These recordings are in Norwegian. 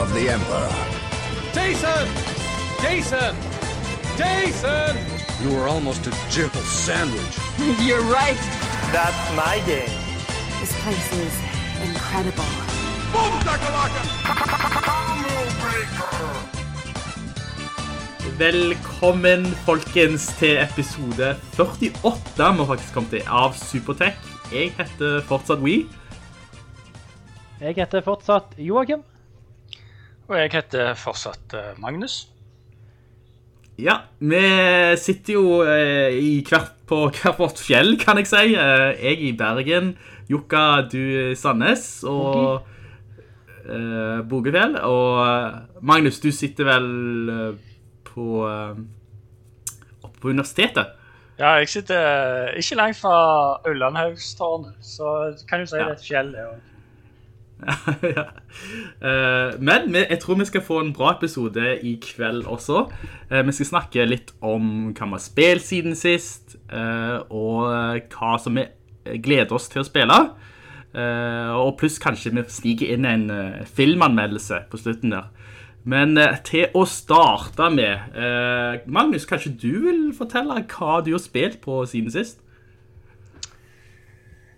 of the Emperor. Jason! Jason! Jason! You were almost a jibble sandwich. You're right. That's my game. This place is incredible. Velkommen, folkens, til episode 48 vi har faktisk kommet til av Supertech. Jeg heter fortsatt We. Jeg heter fortsatt Joakim. Og jeg heter fortsatt eh, Magnus. Ja, vi sitter jo eh, i hvert, på hvert vårt fjell, kan jeg si. Eh, jeg i Bergen, Jukka, du i Sandnes og eh, Bogefjell. Og eh, Magnus, du sitter vel på, oppe på universitetet. Ja, jeg sitter ikke langt fra Ullandhaugstårnet, så kan du si det er et fjell. det også. ja. Eh, men jeg tror vi skal få en bra episode i kveld også. Eh, vi skal snakke litt om hva vi har spilt siden sist, eh, og hva som vi gleder oss til å spille. Og pluss kanskje vi sniker inn en filmanmeldelse på slutten der. Men til å starte med, Magnus, kanskje du vil fortelle hva du har spilt på siden sist?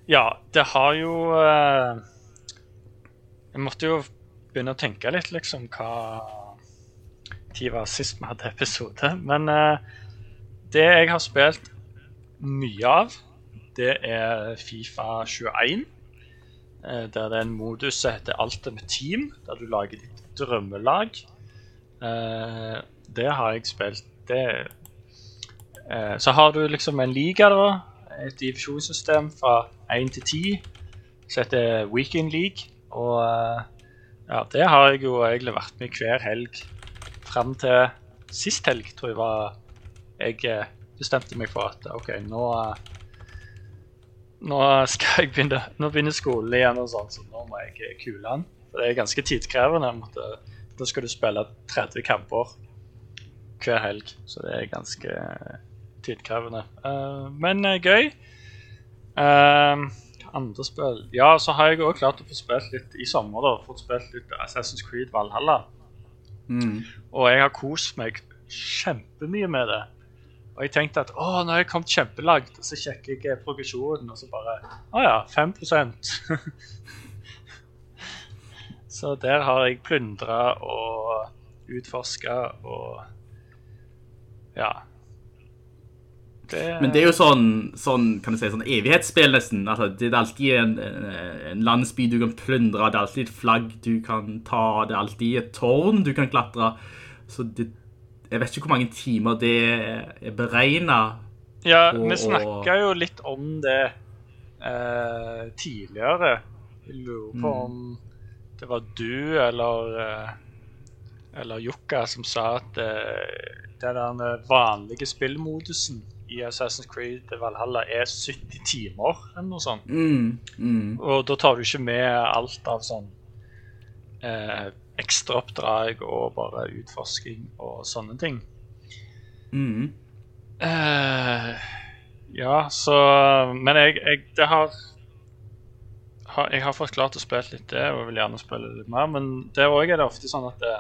Ja, det har jo Jeg måtte jo begynne å tenke litt, liksom, hva tid var sist vi hadde episode. Men uh, det jeg har spilt mye av, det er Fifa 21. Uh, Der det er en modus som heter Ultimate Team, der du lager ditt drømmelag. Uh, det har jeg spilt. Det eh, Så har du liksom en liga, da. Et divisjonssystem fra 1 til 10 som heter Weekend League. Og eh, ja, det har jeg jo egentlig vært med hver helg fram til sist helg, tror jeg var Jeg eh, bestemte meg for at OK, nå eh, Nå skal jeg begynne Nå begynner skolen igjen, og sånn, så nå må jeg kule den. For det er ganske tidkrevende. måtte- Da skal du spille 30 kamper hver helg, så det er ganske tidkrevende. Uh, men uh, gøy. Eh, andre spill Ja, så har jeg òg klart å få spilt litt i sommer. da, Fått spilt litt Assassin's Creed Valhalla. Og jeg har kost meg kjempemye med det. Og jeg tenkte at å, nå har jeg kommet kjempelangt, og så sjekker jeg progresjonen, og så bare Å ja, 5% Så der har jeg plyndra og utforska og Ja. Det, Men det er jo sånn, sånn kan du si, sånn evighetsspill nesten. Altså, det er alltid en, en landsby du kan plyndre, det er alltid et flagg du kan ta, det er alltid et tårn du kan klatre. Så det, jeg vet ikke hvor mange timer det er beregnet. Ja, på, vi snakka jo litt om det eh, tidligere. Jeg lurer på Mm. om det var du eller eh, eller Jukka som sa at eh, den vanlige spillmodusen i Assassin's Creed Valhalla er 70 timer, eller noe sånt. Mm, mm. Og da tar du ikke med alt av sånn eh, ekstraoppdrag og bare utforsking og sånne ting. Mm. Eh, ja, så Men jeg, jeg det har, har Jeg har fått klart å spille litt det, og vil gjerne spille litt mer. Men der òg er det ofte sånn at det,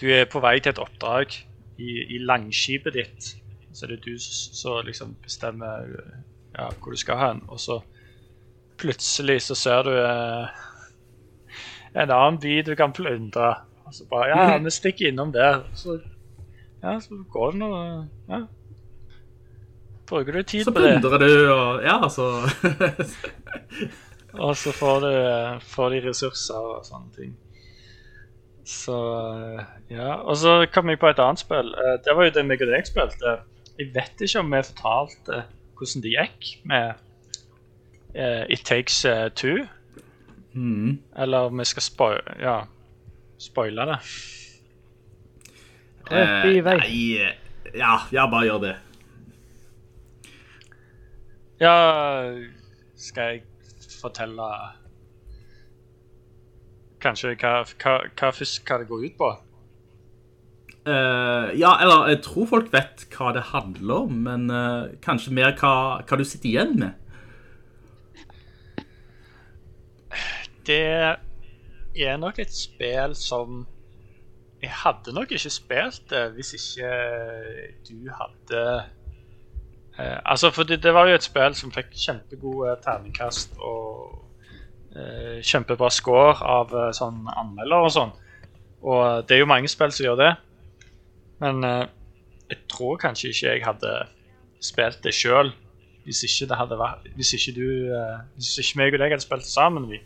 du er på vei til et oppdrag i, i langskipet ditt. Så er det du som liksom bestemmer ja, hvor du skal hen. Og så plutselig så ser du eh, en annen by du kan plyndre. Og så bare Ja, vi stikker innom der. Så ja, så går det nå Ja. Bruker du tid Så på det, Så plyndrer du, og ja, så... og så får du får de ressurser og sånne ting. Så ja. Og så kom jeg på et annet spill. Eh, Det var jo det meg og deg spilte. Jeg vet ikke om vi fortalte hvordan det gikk med uh, It Takes eh, Two. Mm. Eller om vi skal spoil... Ja. spoile det? Rett i vei. nei, ja, ja, bare gjør det. Ja, skal jeg fortelle Kanskje hva, hva, hva først hva det går ut på? Eh, ja, eller jeg tror folk vet hva det handler om, men uh, kanskje mer hva, hva du sitter igjen med. Det er nok et spill som Jeg hadde nok ikke spilt det hvis ikke du hadde uh, Altså, for det, det var jo et spill som fikk kjempegode terningkast og kjempebra score av sånn anmelder og sånn. Og det er jo mange spill som gjør det. Men eh, jeg tror kanskje ikke jeg hadde spilt det sjøl hvis ikke det hadde vært Hvis ikke du eh, Hvis ikke meg og deg hadde spilt sammen. Vi.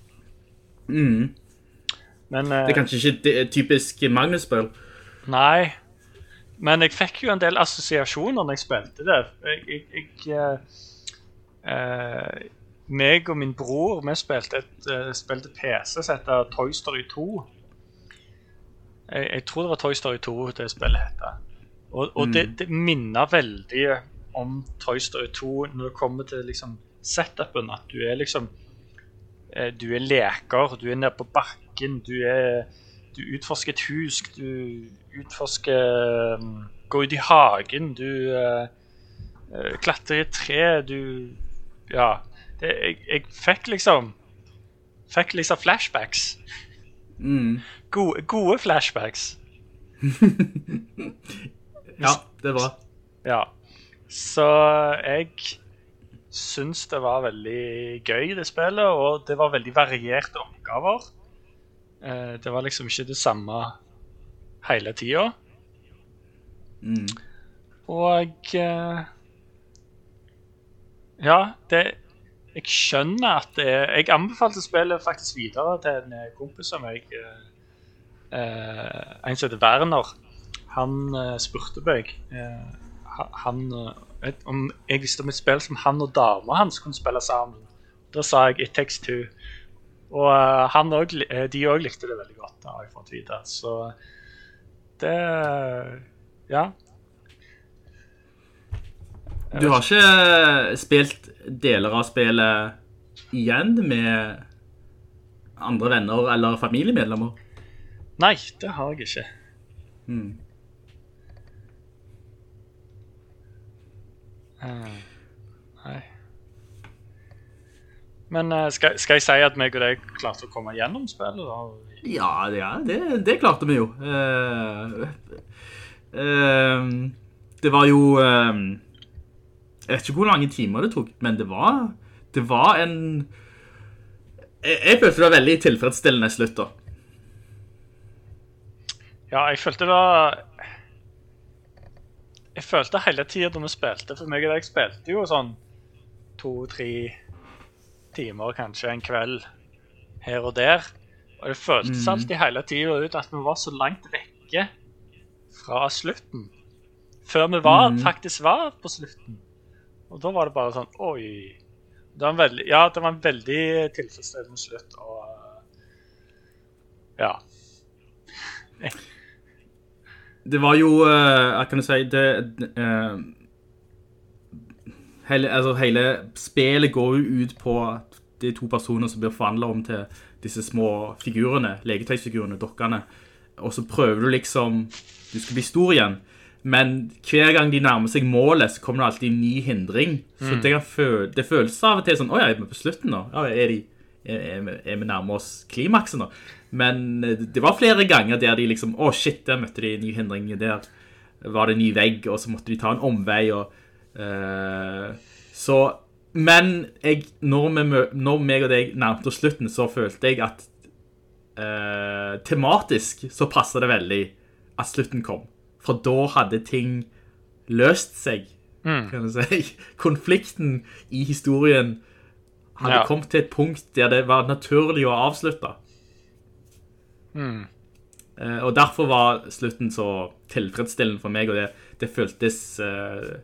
Mm. Men eh, Det er kanskje ikke det typisk Magnus-spill. Nei. Men jeg fikk jo en del assosiasjoner når jeg spilte det. Jeg, jeg, jeg eh, eh, meg og min bror vi spilte et uh, spilte PC som heter Toy Story 2. Jeg, jeg tror det var Toy Story 2 det spillet heter. Og, og det, det minner veldig om Toy Story 2 når det kommer til liksom setupen. At du er liksom eh, Du er leker, du er nede på bakken, du er Du utforsker et hus, du utforsker um, Går ut i hagen, du eh, klatrer i et tre, du Ja. Det, jeg, jeg fikk liksom Fikk liksom flashbacks. Mm. Gode, gode flashbacks. Ja, det bra. Ja. Så jeg syns det var veldig gøy, det spillet, og det var veldig varierte oppgaver. Eh, det var liksom ikke det samme hele tida. Mm. Og eh, Ja, det Jeg skjønner at det er Jeg anbefalte spillet faktisk videre til en kompis av meg. eh, eh, en som heter Werner. Han eh, spurte meg eh, han, eh, om jeg visste om et spill som han og dama hans kunne spille sammen. Da sa jeg It Takes Two. Og eh, han og, de òg likte det veldig godt, har jeg fått vite. Så det Ja. Du har ikke spilt deler av spillet igjen med andre venner eller familiemedlemmer? Nei, det har jeg ikke. Mm. Eh, nei. Men eh, skal, skal jeg si at meg og deg klarte å komme gjennom spillet? da? Ja, det, ja det, det klarte vi jo. Uh, uh, det var jo eh, Jeg vet ikke hvor mange timer det tok, men det var, det var en jeg, jeg følte det var veldig tilfredsstillende slutt, da. Ja, jeg følte det var Jeg følte hele tida da vi spilte For meg og deg spilte jo sånn to-tre timer, kanskje en kveld her og der. Og det føltes Mm. alltid hele tida ut at vi var så langt vekke fra slutten. Før vi var, Mm. faktisk var på slutten. Og da var det bare sånn Oi. Det var en veldig, ja, det var en veldig tilfredsstillende slutt. Og ja. Det var jo, Jeg hva kan du si, det, det, eh, hele, altså hele spillet går jo ut på er to personer som blir forvandlet om til disse små figurene, leketøysfigurene, dokkene, og så prøver du liksom, du skal bli stor igjen, men hver gang de nærmer seg målet, så kommer det alltid en ny hindring, så Mm. det, kan føle, det føles av og til sånn, åja, er vi på slutten nå? Ja, er, de, er, er, vi- er nærmer oss klimaksen nå? Men eh, det var flere ganger der de liksom, å shit, der møtte de en ny hindring, der var det en ny vegg, og så måtte de ta en omvei, og Uh, så, men jeg, når, vi, når meg og deg nærmte oss slutten, så følte jeg at uh, tematisk så passet det veldig at slutten kom. For da hadde ting løst seg, Mm. kan du si. Konflikten i historien hadde Ja. kommet til et punkt der det var naturlig å avslutte. Mm. Eh, og derfor var slutten så tilfredsstillende for meg, og det, det føltes eh,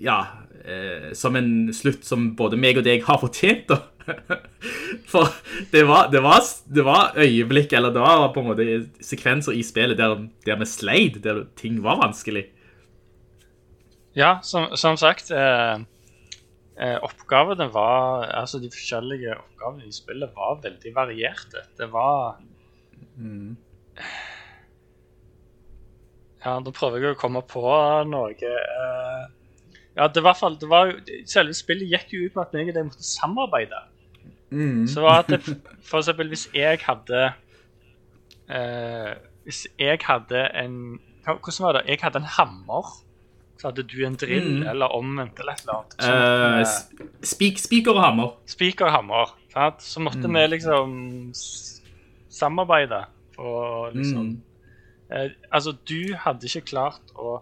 ja, eh, som en slutt som både meg og deg har fortjent, da. For det var, det, var, det var øyeblikk, eller det var på en måte sekvenser i spillet der, der vi sleit, der ting var vanskelig. Ja, som, som sagt eh, eh, Oppgavene var Altså, de forskjellige oppgavene i spillet var veldig varierte. Det var Ja, da prøver jeg å komme på noe eh, Ja, det, var i hvert fall, det var Selve spillet gikk jo ut på at jeg og deg måtte samarbeide. Så var det for eksempel hvis jeg hadde eh, Hvis jeg hadde en Hvordan var det? Jeg hadde en hammer. Så hadde du en drill, Mm. eller omvendt, eller et eller annet. Sp- spik, spiker og hammer. Spiker og hammer. Sant? Så måtte vi liksom samarbeide og liksom Mm. eh, Altså, du hadde ikke klart å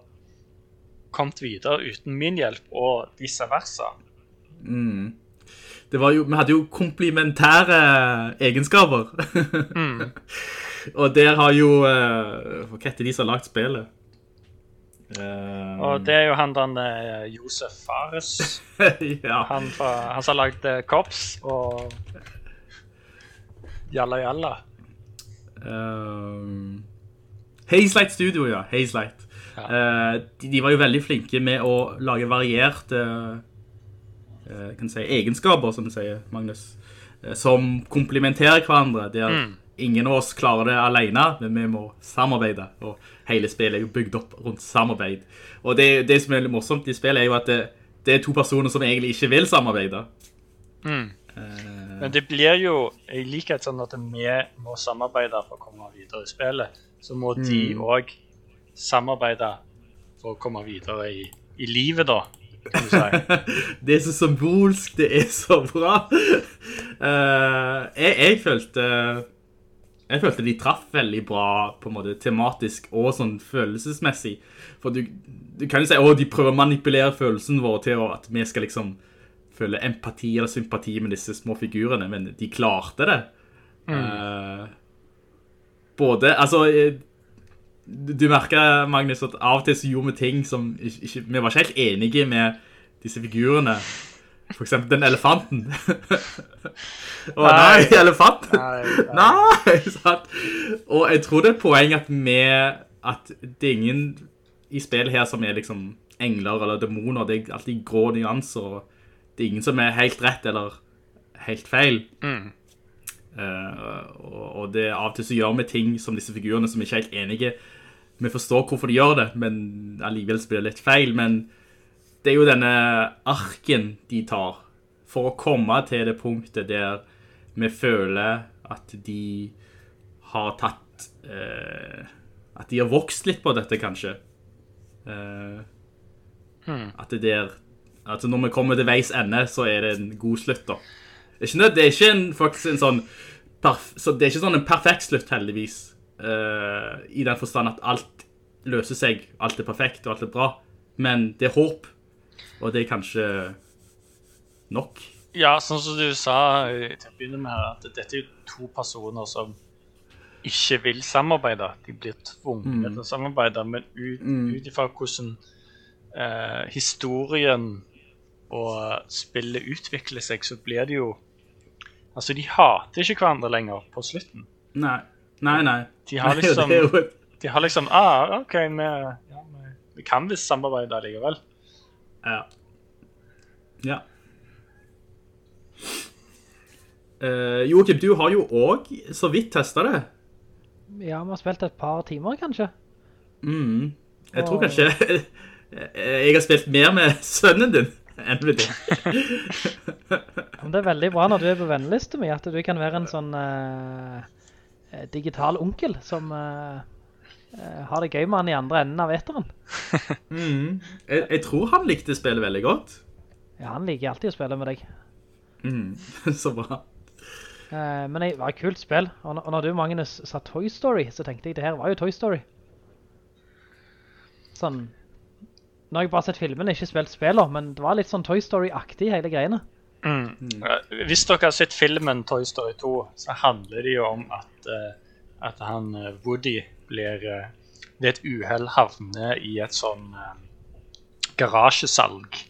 kommet videre uten min hjelp, og vice versa. Mm. Det var jo, vi hadde jo komplementære egenskaper. og der har jo uh, Hva heter de som har lagd spillet? Um... Og det er jo han den eh, Josef Fares. ja. Han, fra, han som har lagd eh, Kops og Jalla Jalla. Um, Hazelight Studio, ja. Hazelight. Eh, de, de var jo veldig flinke med å lage varierte eh, jeg si, egenskaper, som du sier, Magnus. eh, som komplementerer hverandre. Der Mm. ingen av oss klarer det alene, men vi må samarbeide. Og hele spillet er jo bygd opp rundt samarbeid. Og det, det som er litt morsomt i spillet, er jo at det, det er to personer som egentlig ikke vil samarbeide. Mm. Eh, Men det blir jo i likhet sånn at vi må samarbeide for å komme videre i spillet. Så må de Mm. samarbeide for å komme videre i, i livet, da. Kan du si. det er så symbolsk, det er så bra. Uh, jeg, jeg følte Jeg følte de traff veldig bra på en måte tematisk og sånn følelsesmessig. For du, du kan jo si at de prøver å manipulere følelsen vår til at vi skal liksom føle empati eller sympati med disse små figurene, men de klarte det. Eh, både, altså eh, du merker, Magnus, at av og til så gjorde vi ting som ikke, vi var ikke helt enige med disse figurene. For eksempel den elefanten. Å nei, Nei. elefant! Nei, Nei, sant? Og jeg tror det er et poeng at vi, at det er ingen i spillet her som er liksom engler eller demoner. Det er alltid grå nyanser, og det er ingen som er helt rett eller helt feil. Mm. Eh, og, det av og til så gjør vi ting som disse figurene som ikke er helt enige. Vi forstår hvorfor de gjør det, men allikevel så blir det litt feil. Men det er jo denne arken de tar for å komme til det punktet der vi føler at de har tatt eh, At de har vokst litt på dette, kanskje. Eh, At det der At Når vi kommer til veis ende, så er det en god slutt, da. Det er ikke, det er ikke en, faktisk en sånn perf så Det er ikke sånn en perfekt slutt, heldigvis. Uh, I den forstand at alt løser seg, alt er perfekt og alt er bra. Men det er håp, og det er kanskje nok. Ja, sånn som du sa eh, til å begynne med at dette er jo to personer som ikke vil samarbeide. De blir tvunget Mm. til å samarbeide, men ut, ut ifra hvordan eh, historien og spillet utvikler seg, så blir det jo Altså, de hater ikke hverandre lenger på slutten. Nei. Nei, nei. De har liksom De har liksom ah, OK, vi, ja, vi, vi kan visst samarbeide likevel. Ja. Ja. Uh, Joakim, du har jo også så vidt testet det. Ja, vi har spilt et par timer, kanskje. Mm. Jeg tror kanskje jeg har spilt mer med sønnen din med det er veldig bra når du er på vennliste mi, at du kan være en sånn eh, eh, digital onkel som eh, eh, har det gøy med han i andre enden av eteren. Mm. Jeg, jeg tror han likte spillet veldig godt. Ja, han liker alltid å spille med deg. Mm. Så bra. Eh, men det var et kult spill, og når, og når du, Magnus, sa Toy Story, så tenkte jeg, det her var jo Toy Story. Sånn, nå har jeg bare sett filmen, ikke spilt spiller, men det var litt sånn Toy Story-aktig hele greiene. Mm. Eh, Hvis dere har sett filmen Toy Story 2, så handler det jo om at, eh, at han eh, Woody blir eh, ved et uhell havner i et sånn garasjesalg.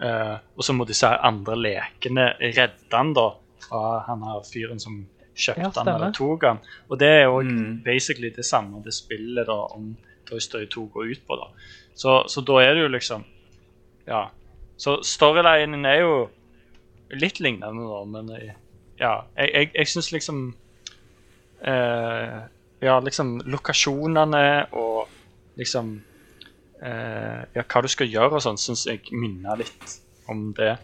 Eh, og så må disse andre lekene redde han da fra han her fyren som kjøpte Ja, han eller tok han. Og det er jo basically det samme det spillet da om Toy Story 2 går ut på. da. Så, så da er det jo liksom Ja. Så storylinen er jo litt lignende, da, men jeg, ja, jeg, jeg, jeg syns liksom eh, Ja, liksom lokasjonene og liksom eh, Ja, hva du skal gjøre og sånn, syns jeg minner litt om det.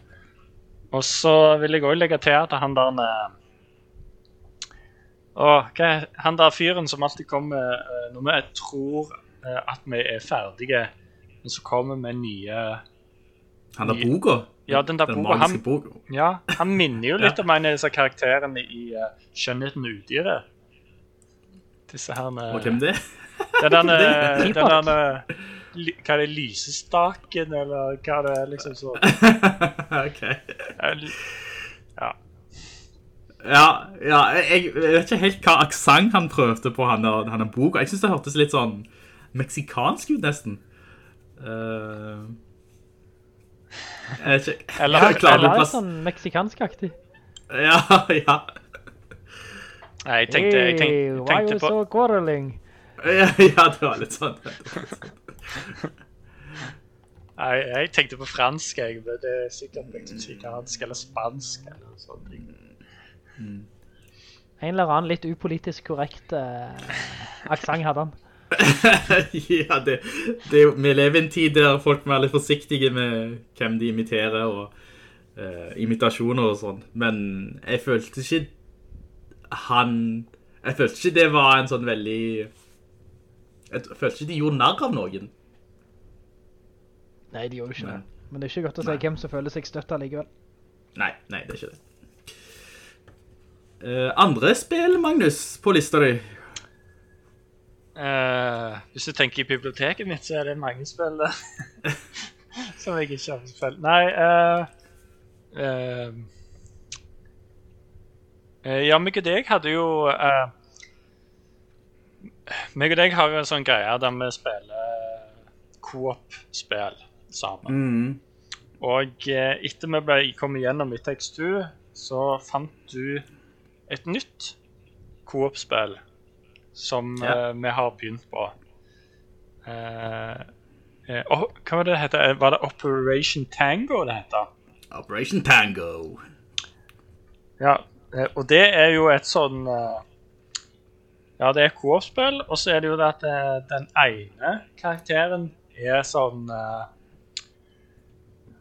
Og så vil jeg òg legge til at han der eh, Å, hva er han der fyren som alltid kommer eh, når vi tror eh, at vi er ferdige, men så kommer med nye Han der boka? Ja, den der boka, han- boka. Ja, han minner jo litt om en av disse karakterene i uh, 'Skjønnheten og udyret'. Disse her med Og hvem det? Den der, det? den der. Hva er det, lysestaken, eller hva er det liksom så ok. Ja. Ja, ja, jeg jeg vet ikke helt hva aksent han prøvde på han der, han boka. Jeg synes det hørtes litt sånn meksikansk ut nesten. Uh, jeg vet ikke. Eller- jeg klarer Eller er plass- sånn meksikansk-aktig. Ja, ja. Nei, jeg tenkte, jeg tenkte, Hey, jeg why tenkte you so quarreling? Ja, ja, det var litt sånn. Nei, jeg tenkte på fransk, jeg, men det er sikkert meksikansk eller spansk eller sånne ting. En eller annen litt upolitisk korrekt uh, aksent hadde han. ja, det, det, vi lever i en tid der folk er litt forsiktige med hvem de imiterer og uh, imitasjoner og sånn. Men jeg følte ikke han Jeg følte ikke det var en sånn veldig Jeg følte ikke de gjorde narr av noen. Nei, de gjorde ikke det. Men det er ikke godt å si hvem som føler seg støtt allikevel. Nei, nei, det er ikke det. Uh, andre spill, Magnus, på lista di? Eh, hvis du tenker i biblioteket mitt, så er det mange spill der. som jeg ikke har spilt. Nei uh, uh, eh, Ja, meg og deg hadde jo uh, Meg og deg har jo en sånn greie der vi spiller coop-spill sammen. Mm. Og eh, etter vi ble kom igjennom i Text2, så fant du et nytt coop-spill som Ja. eh, vi har begynt på. Uh, uh, hva var det det het? Var det Operation Tango det heter? Operation Tango. Ja, og det er jo et sånn Ja, det er coop-spill, og så er det jo det at den ene karakteren er sånn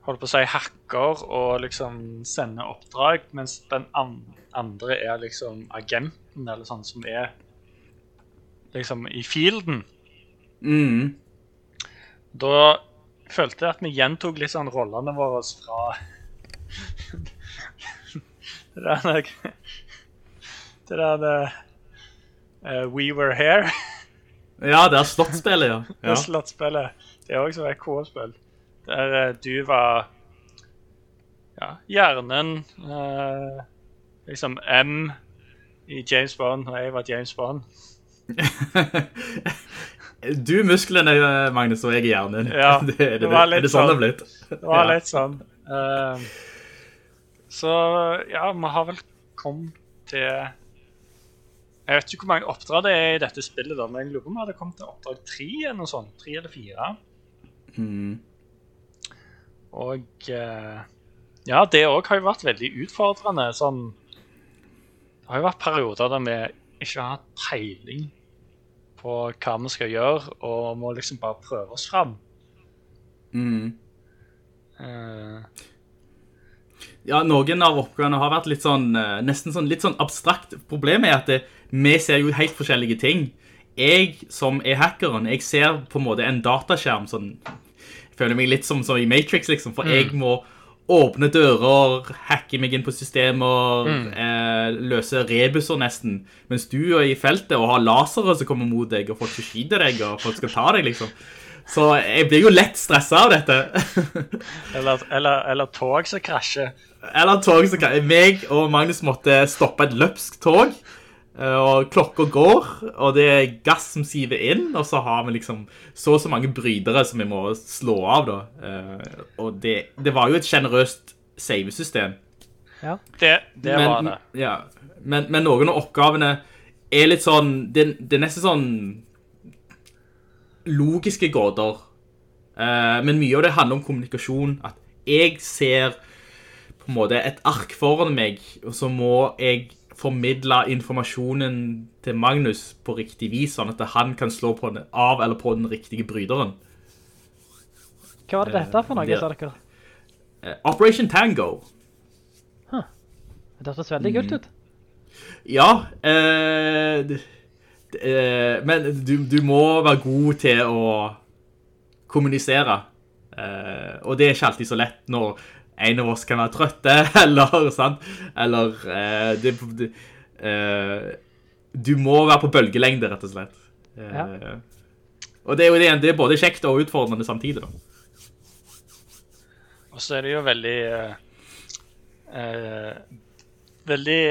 holder på å si hacker og liksom sender oppdrag, mens den an andre er liksom agenten, eller sånn som er liksom i fielden. Mm. Da følte jeg at vi gjentok litt sånn rollene våre fra Det der Det der uh, We Were Here. Ja, det er slottspillet, ja. Det er slottspillet. Det er også et KO-spill. Der uh, du var ja, hjernen uh, Liksom M i James Bond, og jeg var James Bond. Du musklene, Magnus, og jeg i hjernen. Ja, det, er, det, det er det sånn det sånn. er blitt? Det var litt sånn. Uh, så ja, vi har vel kommet til Jeg vet ikke hvor mange oppdrag det er i dette spillet, da, men jeg lurer på om vi hadde kommet til oppdrag tre eller noe sånt. Tre eller fire. Mm. Og uh, ja, det òg har jo vært veldig utfordrende. Sånn Det har jo vært perioder der vi ikke har hatt peiling på hva vi skal gjøre, og må liksom bare prøve oss fram. Mm. Uh, Ja, noen av oppgavene har vært litt sånn, eh, nesten sånn, litt sånn abstrakt. Problemet er at det, vi ser jo helt forskjellige ting. Jeg, som er hackeren, jeg ser på en måte en dataskjerm, sånn, jeg føler meg litt som, som i Matrix, liksom, for jeg må åpne dører, hacke meg inn på systemer, eh, løse rebuser nesten, mens du er i feltet og har lasere som kommer mot deg, og folk skal skyde deg, og folk skal ta deg, liksom. Så jeg blir jo lett stresset av dette. eller, eller, eller tog som krasjer. Eller tog som krasjer. Meg og Magnus måtte stoppe et løpsk tog. Eh, og klokka går, og det er gass som siver inn, og så har vi liksom så og så mange brytere som vi må slå av da. Eh, og det, det var jo et generøst savesystem. Ja. Det, det men, var det. Ja, men, men noen av oppgavene er litt sånn, det, det er nesten sånn logiske gåter. Eh, men mye av det handler om kommunikasjon, at jeg ser på en måte et ark foran meg, og så må jeg formidle informasjonen til Magnus på riktig vis, sånn at han kan slå på den, av eller på den riktige bryderen. Hva var det dette for noe, det- sa dere? Eh, Operation Tango. Det hørtes veldig kult ut. Ja, eh, eh, men du, du må være god til å kommunisere. Eh, og det er ikke alltid så lett når en av oss kan være trøtte, eller, sant? Eller eh, det, det, eh, Du må være på bølgelengde, rett og slett. Eh, Ja. Og det er jo det, det er både kjekt og utfordrende samtidig. Da. Og så er det jo veldig eh, eh, Veldig,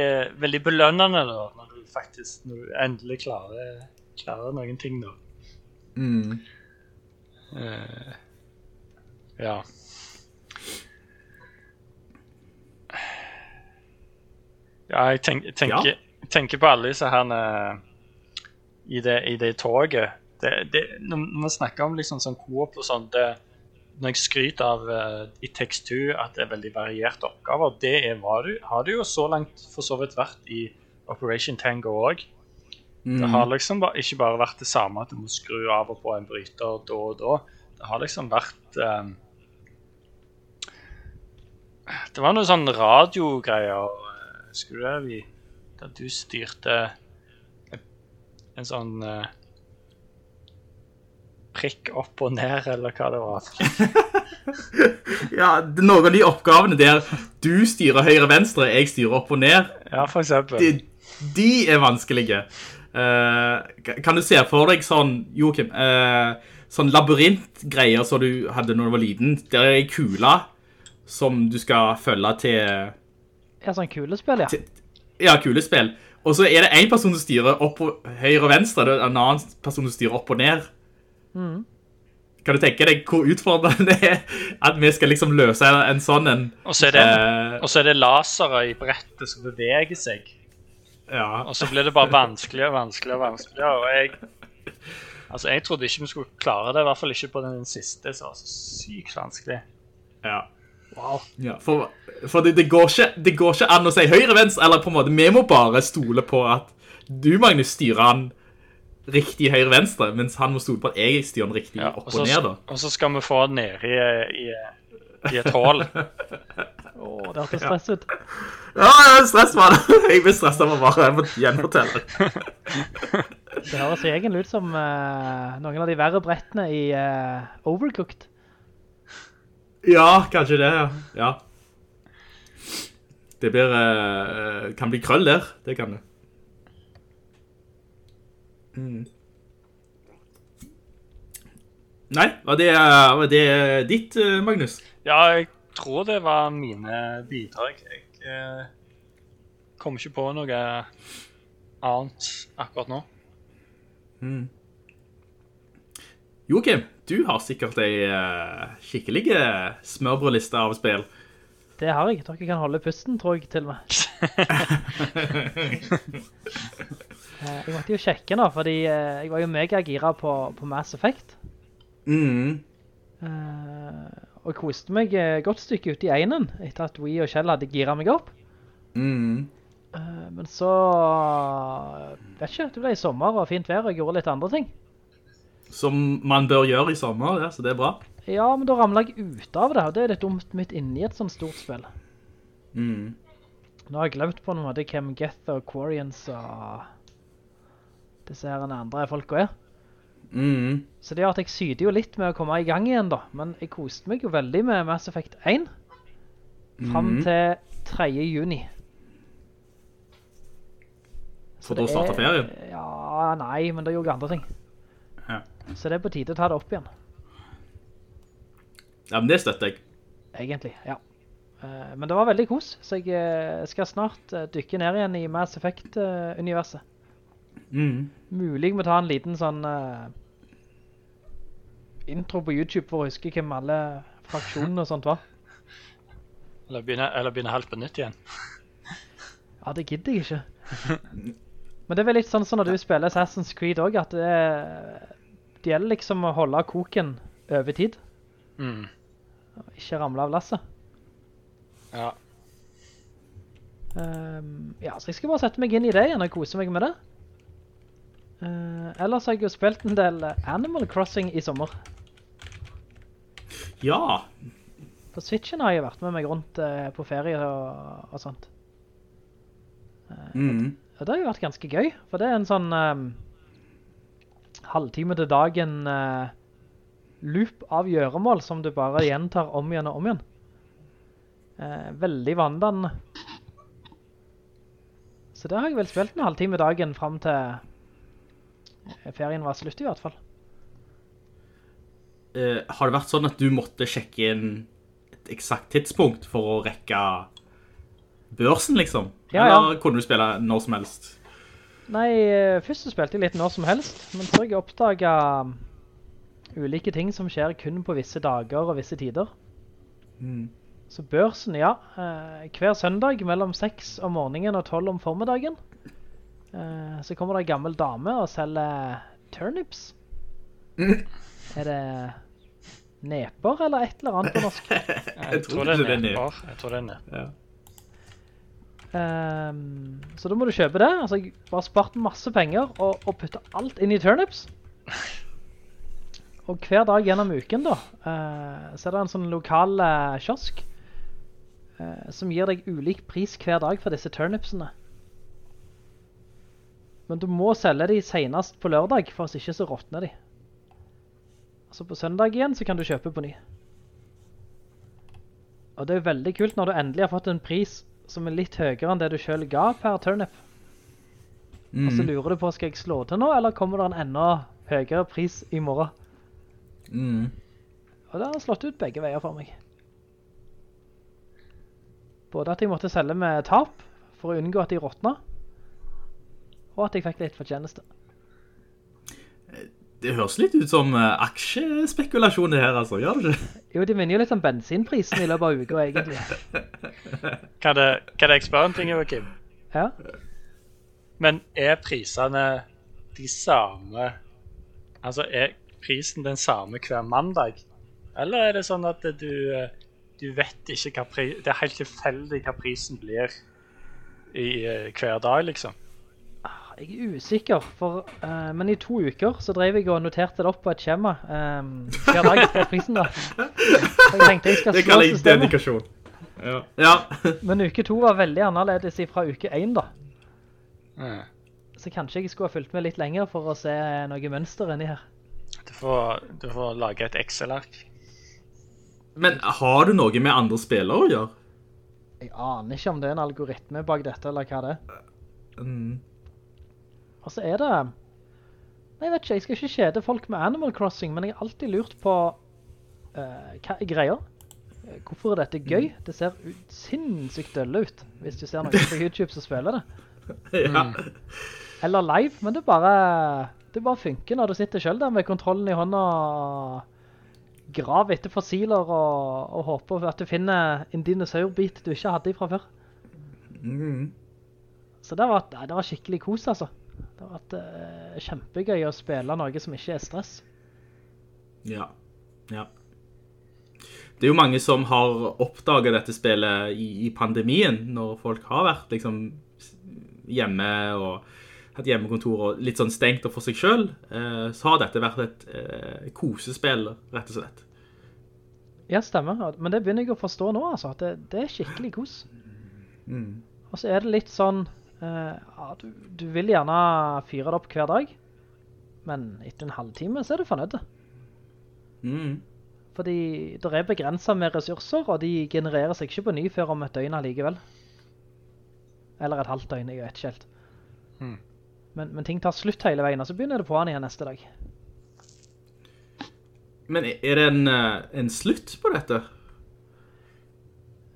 veldig belønnende da, når du faktisk når du endelig klarer, klarer noen ting, da. Mm. Eh, ja. Ja, jeg tenk, tenker, Ja. tenker på alle disse her eh, i, det, i det toget. Det, det, når man snakker om liksom sånn coop og sånn det, Når jeg skryter av uh, i Text2 at det er veldig varierte oppgaver, det er, det, har det jo så langt for så vidt vært i Operation Tango òg. Det har liksom ba, ikke bare vært det samme at du må skru av og på en bryter da og da. Det har liksom vært um, Det var noe sånn radiogreier, husker du det? Vi, da du styrte en, en sånn uh, prikk opp og ned, eller hva det var. Ja, noen av de oppgavene der du styrer høyre-venstre, jeg styrer opp og ned, Ja, for eksempel. de, de er vanskelige. Uh, kan du se for deg sånn, Joachim, uh, sånn labyrintgreier som du hadde når du var liten, der er kula som du skal følge til, Ja, sånn kulespill, ja. ja, kulespill. Og så er det en person som styrer opp og høyre og venstre, det er en annen person som styrer opp og ned. Kan du tenke deg hvor utfordrende det er at vi skal liksom løse en sånn en... Og så er det, uh, og så er det lasere i brettet som beveger seg. Ja, Og så blir det bare vanskeligere og vanskeligere. og vanskeligere, og jeg... Altså, jeg trodde ikke vi skulle klare det, i hvert fall ikke på den siste, som var så sykt vanskelig. Ja. Ja, for, for det, det, går ikke, det går ikke an å si høyre-venstre, eller på en måte, vi må bare stole på at du, Magnus, styrer han riktig høyre-venstre, mens han må stole på at jeg styrer han riktig Ja, opp og, og så, ned, da. og så skal vi få han ned i, i, i et hull. Åh, det hørtes stress ut. Ja, er stress, det. Jeg blir stresset av å bare gjenfortelle. Det høres egentlig ut som uh, noen av de verre brettene i uh, Overcooked. Ja, kanskje det, ja. ja. Det blir, uh, kan bli krøll der, det kan det. Mm. Nei, var det, var det ditt, eh, Magnus? Ja, jeg tror det var mine bidrag. Jeg eh, kom ikke på noe annet akkurat nå. Joakim, du har sikkert ei uh, skikkelig smørbrødliste av spill. Det har jeg. Dere kan holde pusten, tror jeg, til og med. jeg måtte jo sjekke nå, fordi eh, jeg var jo mega-gira på, på Mass Effect. Mm. Eh, og koste meg eh, godt stykke ut i einen, etter at Wii og Kjell hadde gira meg opp. Mm. Eh, men så, vet ikke, det ble i sommer og fint vær, og jeg gjorde litt andre ting. Som man bør gjøre i sommer, ja, så det er bra. Ja, men da ramler jeg ut av det, og det er litt dumt midt inne i et sånt stort spill. Mm. Nå har jeg glemt på en måte hvem Geth og Quarians og disse her andre folka er. Mm. Så det gjør at jeg syder jo litt med å komme i gang igjen da, men jeg koste meg jo veldig med Mass Effect 1 frem mm. til 3. juni. For Så da startet starter er- ferien. Ja, nei, men da gjorde andre ting. Så det er på tide å ta det opp igjen, ja, men det støtter jeg. egentlig, ja. Eh, Men det var veldig kos, så jeg eh, skal snart eh, dykke ned igjen i Mass Effect-universet. Mm. Mulig å ta en liten sånn uh, intro på YouTube for å huske hvem alle fraksjonene og sånt var. Eller begynne, eller begynne helt på nytt igjen. Ja, det gidder jeg ikke. Men det er vel litt sånn som når du spiller Assassin's Creed også, at det, er- det gjelder liksom å holde koken over tid. Mm. Ikke ramle av lasset. Ja. Um, ja, så jeg skal bare sette meg inn i det igjen og kose meg med det. Uh, ellers har jeg jo spilt en del eh, Animal Crossing i sommer. Ja. På Switchen har jeg vært med meg rundt uh, på ferie og, og sånt. Mm. Og det har jo vært ganske gøy, for det er en sånn ehm, halvtime til dagen uh, loop av gjøremål som du bare gjentar om igjen og om igjen. Uh, veldig vandrende. Så det har jeg vel spilt en halvtime dagen frem til eh, ferien var slutt i hvert fall. Uh, har det vært sånn at du måtte sjekke inn et eksakt tidspunkt for å rekke børsen, liksom? Ja, ja. Eller kunne du spille når som helst? Nei, eh, først så spilte jeg litt når som helst, men så har jeg oppdaget um, ulike ting som skjer kun på visse dager og visse tider. Mm. Så børsen, ja. Eh, hver søndag mellom 6 om morgenen og 12 om formiddagen. Eh, så kommer det en gammel dame og selger turnips. Er det neper eller et eller annet på norsk? Jeg, tror tror det er neper. Jeg tror det er neper. Ja. Ehm, så da må du kjøpe det. Altså, jeg har spart masse penger og, og putte alt inn i turnips. Og hver dag gjennom uken da, uh, så er det en sånn lokal uh, kiosk uh, som gir deg ulik pris hver dag for disse turnipsene. Men du må selge de senest på lørdag, for hvis ikke så råtner de. Altså på søndag igjen så kan du kjøpe på ny. Og det er veldig kult når du endelig har fått en pris som er litt høyere enn det du selv ga per turnip. Og så Mm. lurer du på, skal jeg slå til nå, eller kommer det en enda høyere pris i morgen? Mm. Og det har slått ut begge veier for meg. Både at jeg måtte selge med tap for å unngå at de råtna, og at jeg fikk litt fortjeneste. Det høres litt ut som eh, aksjespekulasjon det her, altså. Gjør det ikke? Jo, de minner jo litt om bensinprisen i løpet av uka, egentlig. Kan det, kan jeg spørre en ting, Joakim? Ja. Men er prisene de samme Altså, er prisen den samme hver mandag? Eller er det sånn at du, eh, du vet ikke hva pri Det er helt tilfeldig hva prisen blir i eh, hver dag, liksom? Jeg er usikker, for, uh, men i to uker så drev jeg og noterte det opp på et skjema. Um, hver dag på prisen da. Så jeg tenkte jeg skal Det slå kaller jeg systemet. dedikasjon. Ja. ja. Men uke to var veldig annerledes fra uke 1 da. Mm. Så kanskje jeg skulle ha fulgt med litt lenger for å se noe mønster inni her. Du, får, du får lage et Excel-ark. Men har du noe med andre spillere å gjøre? Jeg aner ikke om det er en algoritme bak dette, eller hva det er. Mm. Og så er det... Nei, jeg vet ikke, jeg skal ikke kjede folk med Animal Crossing, men jeg har alltid lurt på uh, hva er greia? Eh, Hvorfor er dette gøy? Det ser ut, sinnssykt dølle ut, hvis du ser noen på YouTube som spiller det. Ja. Eller live, men det bare, det bare funker når du sitter selv der med kontrollen i hånda og grav etter fossiler og, og håper at du finner en dinosaurbit du ikke hadde ifra før. Mm. Så det var, det var skikkelig kos, altså. Det har vært uh, kjempegøy å spille noe som ikke er stress. Ja. ja. Det er jo mange som har oppdaget dette spillet i, i pandemien, når folk har vært liksom hjemme og hatt hjemmekontor og litt sånn stengt og for seg selv, eh, så har dette vært et eh, kosespill, rett og slett. Ja, stemmer. Men det begynner jeg å forstå nå, altså. At det, det er skikkelig kos. Mm. Og så er det litt sånn, ja, du, du vil gjerne fyre det opp hver dag, men etter en halvtime så er du fornøyd. Mm. Fordi det er begrenset med ressurser, og de genererer seg ikke på ny før om et døgn allikevel. Eller et halvt døgn, jeg vet ikke helt. Mm. Men, men ting tar slutt hele veien, og så begynner det på han igjen neste dag. Men er det en, eh, en slutt på dette?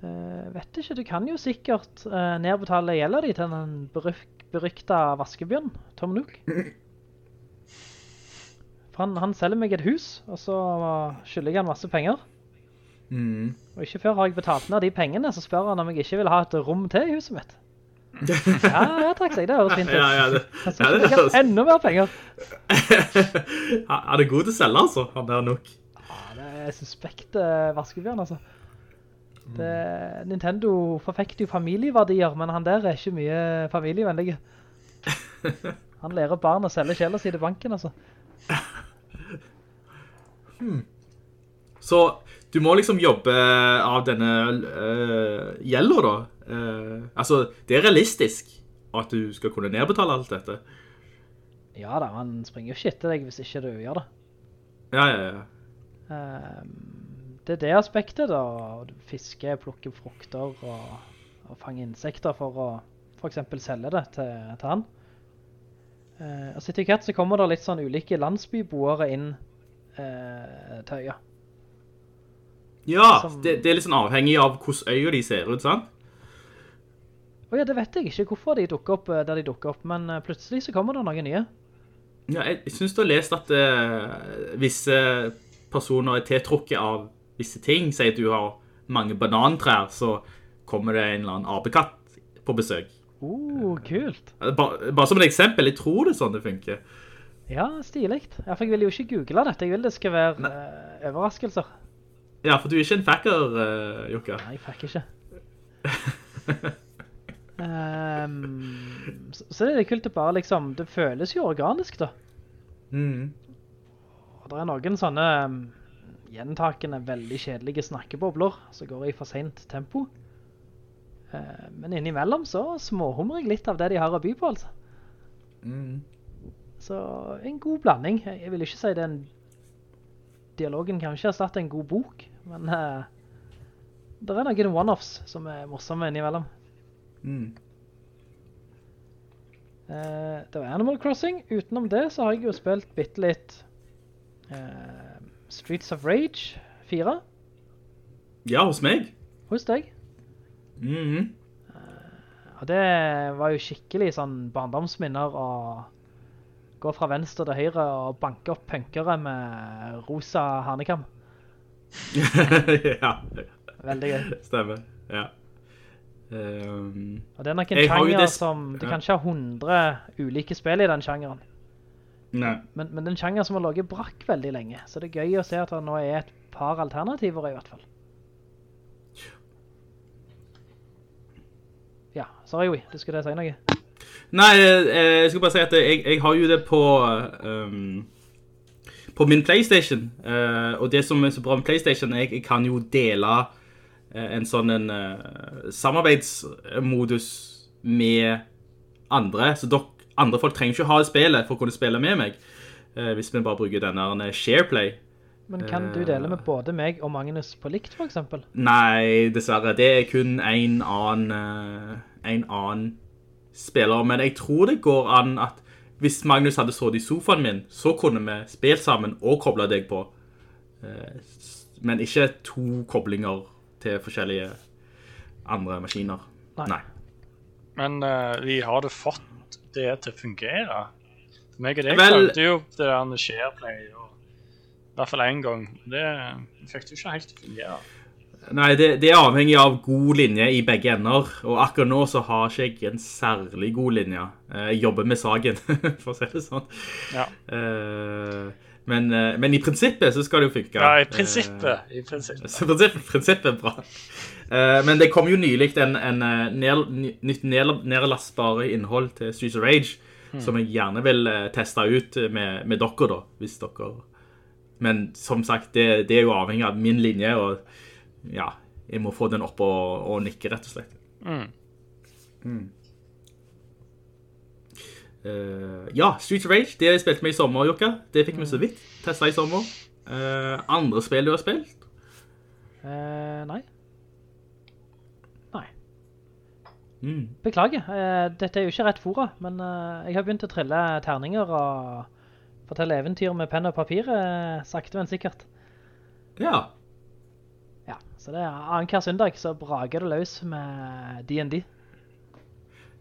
Eh, vet ikke, du kan jo sikkert uh, nedbetale gjelder di til den berøk, berykta vaskebjørn, Tom Nook. For han, han selger meg et hus, og så skylder jeg han masse penger. Mm. Og ikke før har jeg betalt ned de pengene, så spør han om jeg ikke vil ha et rom til i huset mitt. Ja, ja takk seg, det høres fint ut. Ja, ja, det, Han ja, skal det, ikke legge enda mer penger. Han er god til å selge, altså. Han der Nook? Ja, det er suspekt eh, vaskebjørn, altså. Det, Nintendo forfekter jo familieverdier, men han der er ikke mye familievennlig. Han lærer barn å selge kjeller si til banken, altså. Så du må liksom jobbe av denne uh, gjelder da. Uh, altså, det er realistisk at du skal kunne nedbetale alt dette. Ja da, han springer jo ikke etter deg hvis ikke du gjør det. Ja, ja, ja. Ehm, det er det aspektet da, Fiske, plukke frukter og, og fange insekter for å for eksempel selge det til, til han. Eh, og så etter hvert så kommer det litt sånn ulike landsbyboere inn eh, til øya. Ja, Som- det, det er litt sånn avhengig av hvordan øya de ser ut, sant? Åja, ja, det vet jeg ikke hvorfor de dukker opp eh, der de dukker opp, men eh, plutselig så kommer det noen nye. Ja, jeg, jeg synes du har lest at eh, visse personer er tiltrukket av visse ting. Sier at du har mange banantrær, så kommer det en eller annen apekatt på besøk. Oh, kult. Bare, bare som et eksempel, jeg tror det er sånn det funker. Ja, for jeg vil jo ikke google dette, jeg vil det skal være eh, overraskelser. Ja, for du er ikke en facker, uh, Jokka. Nei, jeg facker ikke. um, så, så det er kult det bare liksom, det føles jo organisk da. Mm. Og det er noen sånne um, gjentakende, veldig kjedelige snakkebobler som går i for sent tempo. Eh, men innimellom så småhummer jeg litt av det de har å by på, altså. Mm. Så en god blanding. Jeg jeg vil ikke si den dialogen kanskje har startet en god bok, men eh, det er noen one-offs som er morsomme innimellom. Mm. Eh, det var Animal Crossing. Utenom det så har jeg jo spilt bitte litt eh, Streets of Rage 4 Ja, hos meg. hos deg. Mhm. Og det var jo skikkelig sånn barndomsminner å gå fra venstre til høyre og banke opp punkere med rosa hanekam. ja, Veldig gøy. stemmer. Ja. Um, Og det er nok en sjanger som, du ja. kan ikke ha 100 ulike spill i den sjangeren. Men, men den sjanger som har laget brakk veldig lenge. Så det er gøy å se at det nå er et par alternativer i hvert fall. Ja, sorry, Wii, du skulle si noe. Nei, eh, jeg skulle bare si at jeg, jeg har jo det på um, på min Playstation. uh, og det som er så bra med Playstation, at jeg kan jo dele eh, en sånn en, uh, samarbeidsmodus med andre. Så dere, andre folk trenger ikke ha spillet for å kunne spille med meg. eh, hvis vi bare bruker denne SharePlay. Men kan du dele med både meg og Magnus på likt, for eksempel? Nei, dessverre. Det er kun en annen, eh, en annen spiller. Men jeg tror det går an at hvis Magnus hadde sådd i sofaen min, så kunne vi spilt sammen og koble deg på. Eh, Men ikke to koblinger til forskjellige andre maskiner. Nei. Nei. Men uh, vi har du fått det til å fungere? For Meg og deg prøvde jo det der SharePlay, og, i hvert fall en gang. Det fikk du ikke helt til å fungere. Nei, det, det er avhengig av god linje i begge ender. Og akkurat nå så har ikke jeg en særlig god linje. Eh, Jeg jobber med saken, for å si det sånn. Ja, Eh, Men, eh, men i prinsippet så skal det jo funke. ja i prinsippet. I prinsippet. Så prinsippet, prinsippet er bra. Eh, men det kom jo nylig en, en eh, ned, nytt nedlastbare innhold til Streets of Rage, som jeg gjerne vil eh, teste ut med, med dere da, hvis dere... Men som sagt, det, det er jo avhengig av min linje, og ja, jeg må få den opp og, og nikke, rett og slett. Mm. Mm. Uh, ja, Streets of Rage, det spilte vi i sommer, Jokka. Det fikk vi så vidt testet i sommer. Uh, andre spill du har spilt? Eh, nei. Nei. Mm. Beklager, eh, dette er jo ikke rett fora, men eh, jeg har begynt å trille terninger og fortelle eventyr med penn og papir, eh, sakte men sikkert. Ja. Ja, så det er annenhver søndag så brager du løs med D&D.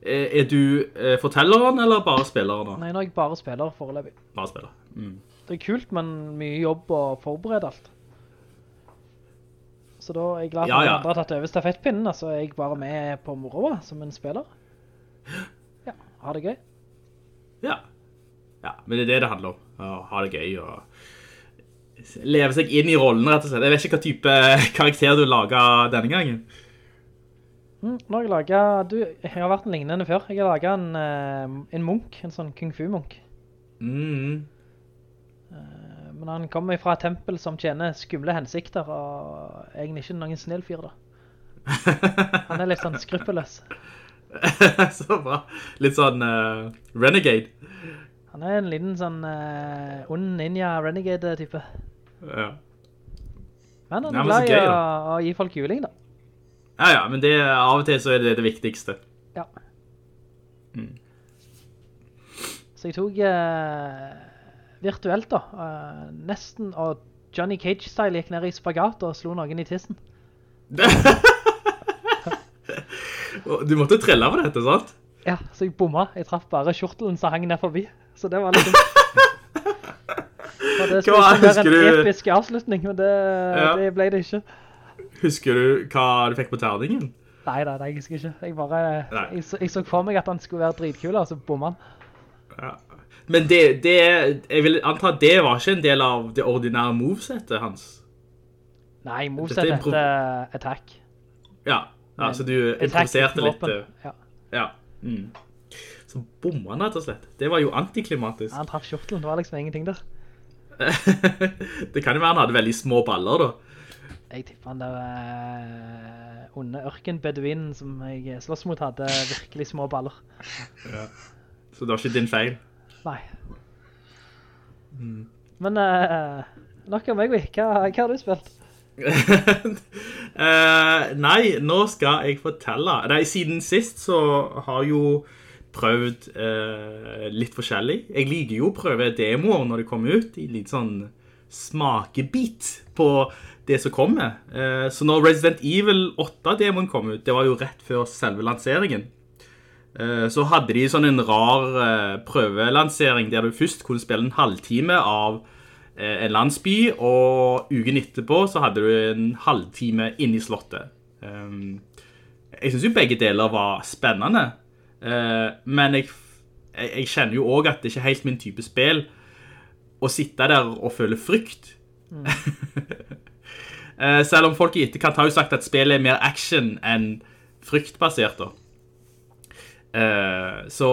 Er, er du fortelleren, eller bare spilleren da? Nei, når jeg bare spiller foreløpig. Bare spiller. Mm. Det er kult, men mye jobb å forberede alt. Så da er jeg glad for Ja, at ja. andre har tatt over stafettpinnen, så er jeg bare med på moroa som en spiller. Ja, ha det gøy. Ja. Ja, men det er det det handler om. Å ha det gøy og leve seg inn i rollen, rett og slett. Jeg vet ikke hva type karakter du laget denne gangen. Mm, nå har jeg laget, du, jeg har vært en lignende før. Jeg har laget en, eh, en munk, en sånn kung fu-munk. Mm. Men han kommer fra et tempel som tjener skumle hensikter, og egentlig ikke noen snill fyr da. Han er litt sånn skruppeløs. Så bra. Litt sånn uh, renegade. Han er en liten sånn uh, ond ninja renegade-type. Ja. Men han er glad i å, gi folk juling da. ja, ja, men det, av og til så er det det viktigste. Ja. Mm. Så jeg tok eh, virtuelt da, eh, nesten, og Johnny Cage-style gikk ned i spagat og slo noen i tissen. Du måtte trelle på dette, sant? Ja, så jeg bomma. Jeg traff bare kjortelen som hang ned forbi. Så det var litt. Det skulle Hva ikke være en du- episk avslutning, men det, Ja. det ble det ikke. Husker du hva du fikk på terningen? Nei, nei, nei, jeg husker ikke. Jeg bare, jeg, så- jeg så for meg at han skulle være dritkul, og så bomma han. Ja. Men det, det, jeg vil anta at det var ikke en del av det ordinære movesettet hans. Nei, Dette motsatt er improv- attack. Ja, ja så du improviserte litt. eh, Ja. Ja. Mm. Så bomma han rett og slett. Det var jo antiklimatisk. Han traff kjortelen, det var liksom ingenting der. det kan jo være han hadde veldig små baller da. Jeg tipper han der uh, onde ørkenbeduinen som jeg slåss mot hadde virkelig små baller. Så det var ikke din feil. Nei. Mm. Men uh, nok om meg. Hva, hva har du spilt? uh, nei, nå skal jeg fortelle. Nei, siden sist så har jo prøvd uh, litt forskjellig. Jeg liker jo å prøve demoer når de kommer ut, i litt sånn smakebit på det som kommer. Uh, så når Resident Evil 8-demoen kom ut, det var jo rett før selve lanseringen, så hadde de sånn en rar eh, prøvelansering der du først kunne spille en halvtime av eh, en landsby, og uken etterpå så hadde du en halvtime inne i slottet. Jeg synes jo begge deler var spennende, eh, men jeg, jeg, kjenner jo også at det ikke er helt min type spill å sitte der og føle frykt. Eh, selv om folk i etterkant har jo sagt at spillet er mer action enn fryktbasert da. Eh, så,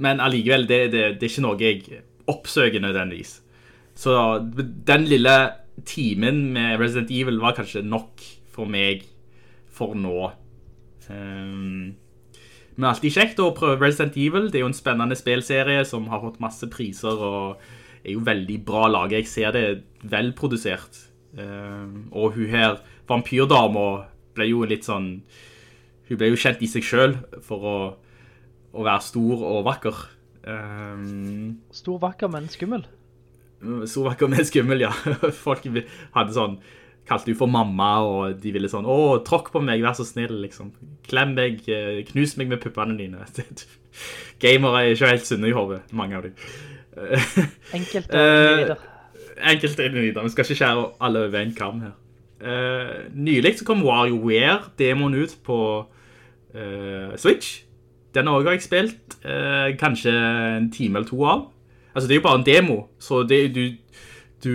men allikevel, det, det, det er ikke noe jeg oppsøker nødvendigvis. Så den lille timen med Resident Evil var kanskje nok for meg for nå. Um, men alltid kjekt å prøve Resident Evil. Det er jo en spennende spilserie som har fått masse priser og er jo veldig bra laget. Jeg ser det velprodusert. Um, og hun her, vampyrdama, ble jo litt sånn Hun ble jo kjent i seg selv for å, å være stor og vakker. Um, Stor, vakker, men skummel. Stor, vakker men skummel, ja. Folk hadde sånn, kalte du for mamma, og de ville sånn, åh, tråkk på meg, vær så snill, liksom. Klem meg, eh, knus meg med puppene dine. Gamere er ikke helt sunne i hovedet, mange av dem. Enkelt Eh, individer. Enkelte individer, vi skal ikke skjære alle over en kam her. Uh, nylig så kom WarioWare-demoen ut på uh, Switch. Den har jeg spilt eh, kanskje en time eller to av. Altså, det er jo bare en demo, så det, du, du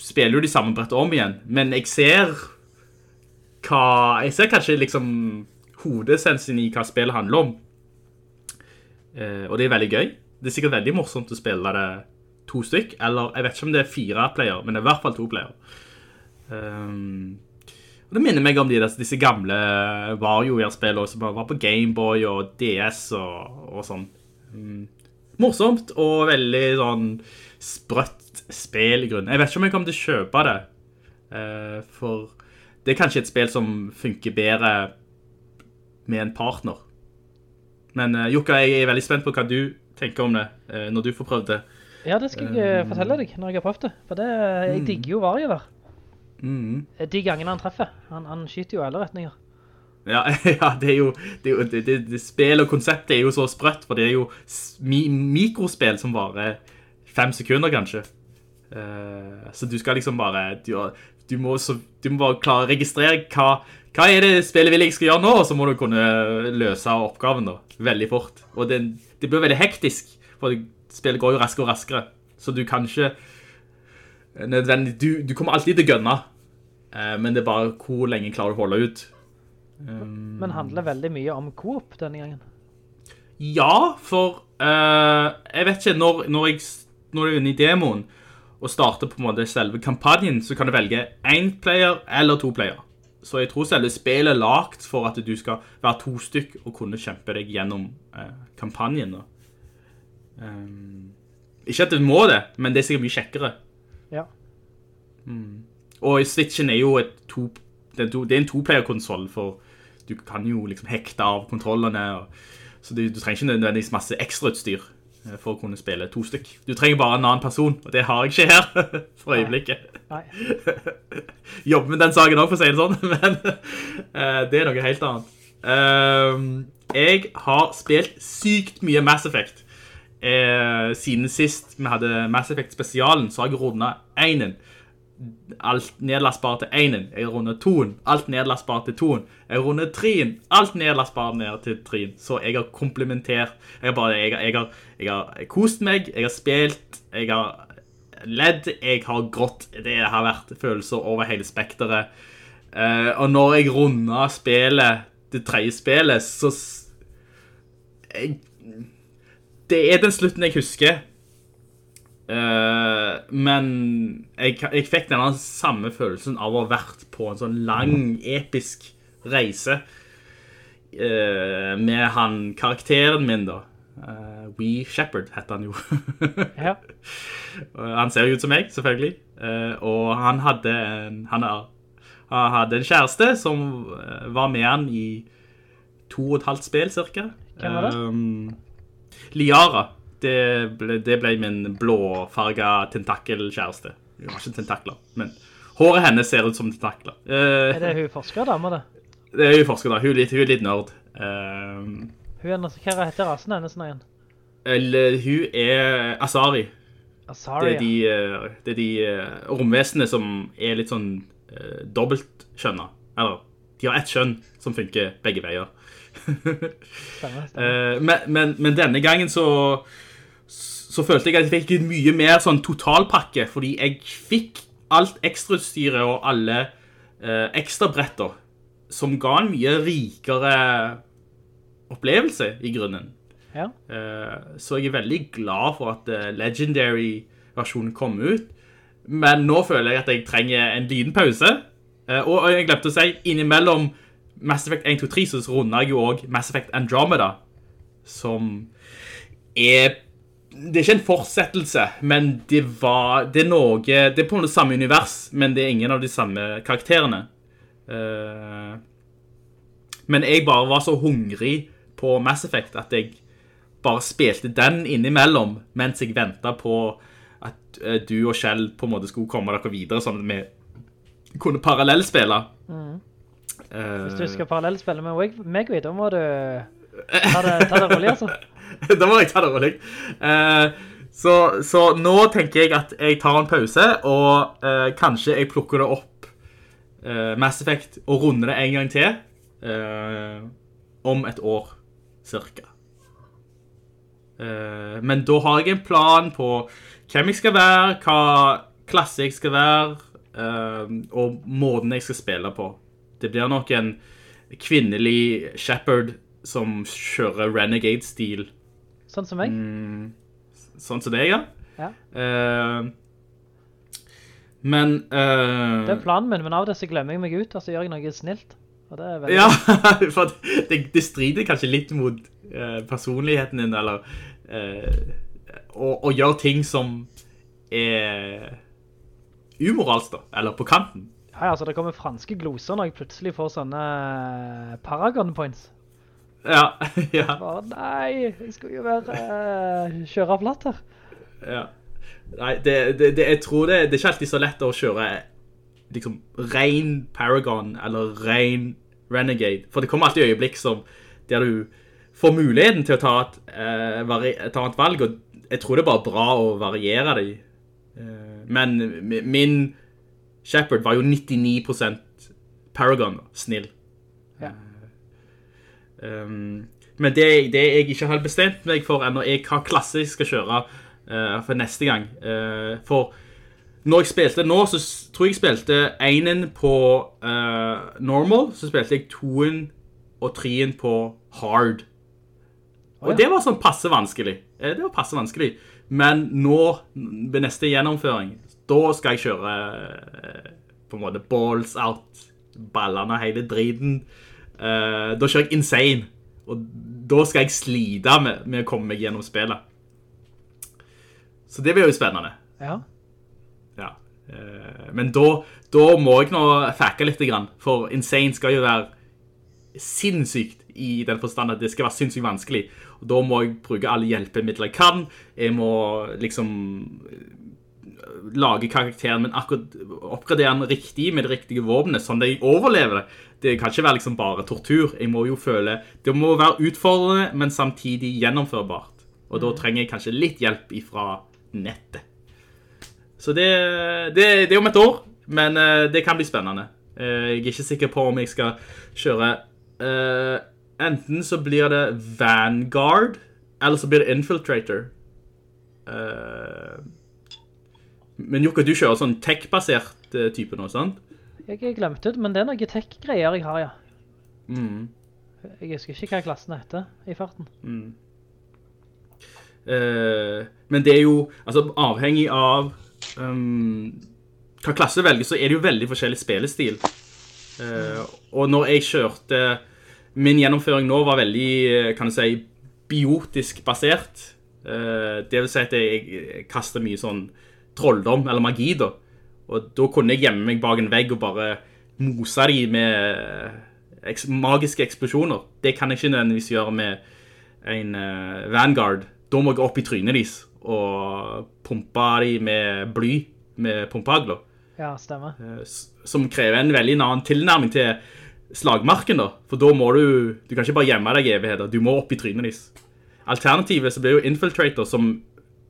spiller jo de samme brettene om igjen. Men jeg ser hva... Jeg ser kanskje liksom hodesensen i hva spillet handler om. Eh, og det er veldig gøy. Det er sikkert veldig morsomt å spille det to stykk, eller jeg vet ikke om det er fire player, men det er i hvert fall to player. Um, og det minner meg om de, disse gamle WarioWare-spillene som var på Gameboy og DS og, og sånn. Um, morsomt og veldig sånn sprøtt spill i grunnen. Jeg vet ikke om jeg kommer til å kjøpe det, uh, for det er kanskje et spill som funker bedre med en partner. Men uh, Jukka, jeg er veldig spent på hva du tenker om det uh, når du får prøvd det. Ja, det skal jeg eh, fortelle deg når jeg har prøvd det. For det, jeg Mm. digger jo Variover. Mm. De gangene han treffer. Han, han skyter jo i alle retninger. Ja, ja, det er jo, det, det, det, det Spill og konseptet er jo så sprøtt, for det er jo mi, mikrospill som varer fem sekunder, kanskje. Uh, så du skal liksom bare Du, du, må, så, du må bare klare å registrere hva, hva er det spillet vil jeg skal gjøre nå, og så må du kunne løse oppgaven da, veldig fort. Og det, det blir veldig hektisk, for spillet går jo raskere og raskere. Så du kan ikke nødvendig, du, du kommer alltid til å gønne, eh, men det er bare hvor lenge klarer du å holde ut. Men handler veldig mye om coop denne gangen. Ja, for uh, jeg vet ikke, når, når, jeg, når du er inne i demoen og starter på en måte selve kampanjen, så kan du velge én player eller to player. Så jeg tror selve spillet er lagt for at du skal være to stykk og kunne kjempe deg gjennom uh, kampanjen. Ehm, ikke at du må det, men det er sikkert mye kjekkere. Ja. Og Switchen er jo et to, det er, to, det er en to-player-konsoll, for du kan jo liksom hekte av kontrollene, og, så du, du trenger ikke nødvendigvis masse ekstrautstyr eh, for å kunne spille to stykk. Du trenger bare en annen person, og det har jeg ikke her for øyeblikket. Nei. Jobber med den saken også, for å si det sånn, men uh, det er noe helt annet. Uh, jeg har spilt sykt mye Mass Effect. Uh, siden sist vi hadde Mass Effect spesialen, så har jeg rundet enen alt nedlastbart til enen. Jeg har rundet toen. Alt nedlastbart til toen. Jeg har rundet treen. Alt nedlastbart ned til treen. Så jeg har komplementert. Jeg har bare, jeg, jeg, har, jeg har kost meg, jeg har spilt, jeg har ledd, jeg har grått. Det har vært følelser over hele spekteret. Uh, og når jeg runder spillet, det tredje spillet, så... Jeg, det er den slutten jeg husker. Eh, men jeg, jeg fikk denne samme følelsen av å ha vært på en sånn lang, episk reise uh, med han, karakteren min da. Uh, Wee Shepherd heter han jo. Ja. Han ser jo ut som meg, selvfølgelig. Og han hadde en, han han hadde en kjæreste som var med han i to og et halvt spill, cirka. Hvem var det? Liara. Det ble, det ble min blåfarga tentakelkjæreste. Hun har ikke tentakler, men håret hennes ser ut som tentakler. Uh, Er det hun forskerdama, det? det er hun forsker da. Hun hun er litt nerd. Uh, Hun er, hva heter rasen hennes nå igjen? eller hun er Asari. Det Asari, er de, eh, det er de romvesenene som er litt sånn uh, dobbeltkjønna. Eller, de har ett kjønn som funker begge veier. stemmer, stemmer. Uh, men, men, men denne gangen så, så følte jeg at jeg fikk en mye mer sånn totalpakke, fordi jeg fikk alt ekstrautstyret og alle eh, ekstrabretter, som ga en mye rikere opplevelse i grunnen. Ja. Eh, Så jeg er veldig glad for at eh, Legendary-versjonen kom ut. Men nå føler jeg at jeg trenger en liten pause. Eh, Og og jeg glemte å si, innimellom Mass Effect 1, 2, 3 så runder jeg jo også Mass Effect Andromeda, som er... Det er ikke en fortsettelse, men det var... Det er noe... Det er på det samme univers, men det er ingen av de samme karakterene. Eh, men jeg bare var så hungrig på Mass Effect at jeg bare spilte den innimellom mens jeg ventet på at eh, du og Kjell på en måte skulle komme dere videre, sånn at vi kunne parallellspille. Eh, Hvis du skal parallellspille med Meg- Megway, da må du ta det, ta det rolig, altså. da må jeg ta det rolig. Uh, så, så nå tenker jeg at jeg tar en pause, og uh, kanskje jeg plukker det opp uh, Mass Effect og runder det en gang til uh, om et år, cirka. Men da har jeg en plan på hvem jeg skal være, hva klasse jeg skal være, og måten jeg skal spille på. Det blir nok en kvinnelig shepherd som kjører renegade-stil. Sånn som meg. Sånn som deg, ja. Ja. Uh, men Uh, Det er planen min, men av det så glemmer jeg meg ut, og så gjør jeg noe snilt. Veldig... Ja, for det, det strider kanskje litt mot uh, personligheten din, eller å, gjøre ting som er umoralsk, da, eller på kanten. Ja, altså, det kommer franske gloser når jeg plutselig får sånne Paragon points. Ja, ja, Bare, nei, jeg skulle jo være uh, kjøre flatt her. ja. Nei, det, det, det, jeg tror det, det er ikke alltid så lett å kjøre liksom ren Paragon, eller ren Renegade. For det kommer alltid øyeblikk som, der du får muligheten til å ta et, eh, vari- ta et valg, og jeg tror det er bare bra å variere det. Eh, men min Shepard var jo 99% Paragon, snill. Ja. Um, men det, det jeg ikke har bestemt meg for ennå, er hva klasse jeg skal kjøre uh, for neste gang. Uh, for når jeg spilte nå, så tror jeg jeg spilte enen på uh, normal, så spilte jeg toen og treen på hard. Og det var sånn passe vanskelig. Det var passe vanskelig. Men nå, ved neste gjennomføring, da skal jeg kjøre på en måte balls out, ballene og hele driten. Eh, da kjører jeg insane. Og da skal jeg slite med, med å komme meg gjennom spillet. Så det blir jo spennende. Ja. Ja. Uh, men da, da må jeg nå fakke litt, for Insane skal jo være sinnssykt i den forstand at det skal være sinnssykt vanskelig. Og da må jeg bruke alle hjelpemidler jeg kan. Jeg må liksom lage karakteren, men akkurat oppgradere den riktig med det riktige våpenet, sånn at jeg overlever det. Det kan ikke være liksom bare tortur. Jeg må jo føle Det må være utfordrende, men samtidig gjennomførbart. Og da trenger jeg kanskje litt hjelp ifra nettet. Så det, det, det er om et år, men eh, det kan bli spennende. Eh, jeg er ikke sikker på om jeg skal kjøre eh, Enten så blir det Vanguard, eller så blir det Infiltrator. Eh, men Jokka, du kjører sånn tech-basert eh, type nå, sant? Jeg glemte det, men det er noen tech-greier jeg har, ja. Mm. Jeg husker ikke hva klassen heter i farten. Eh, men det er jo altså, avhengig av um, hva klasse du velger, så er det jo veldig forskjellig spillestil. Eh, og når jeg kjørte Min gjennomføring nå var veldig, eh, kan du si, biotisk basert. Eh, det vil si at jeg, jeg kaster mye sånn trolldom eller magi, da. Og da kunne jeg gjemme meg bak en vegg og bare mose de med magiske eksplosjoner. Det kan jeg ikke nødvendigvis gjøre med en eh, Vanguard. Da må jeg opp i trynet deres og pumpe de med bly, med pumpagler. Ja, stemmer. Eh, Som krever en veldig annen tilnærming til slagmarken, da. For da må du Du kan ikke bare gjemme deg evigheter. Du må opp i trynet deres. Alternativet så blir jo Infiltrator, som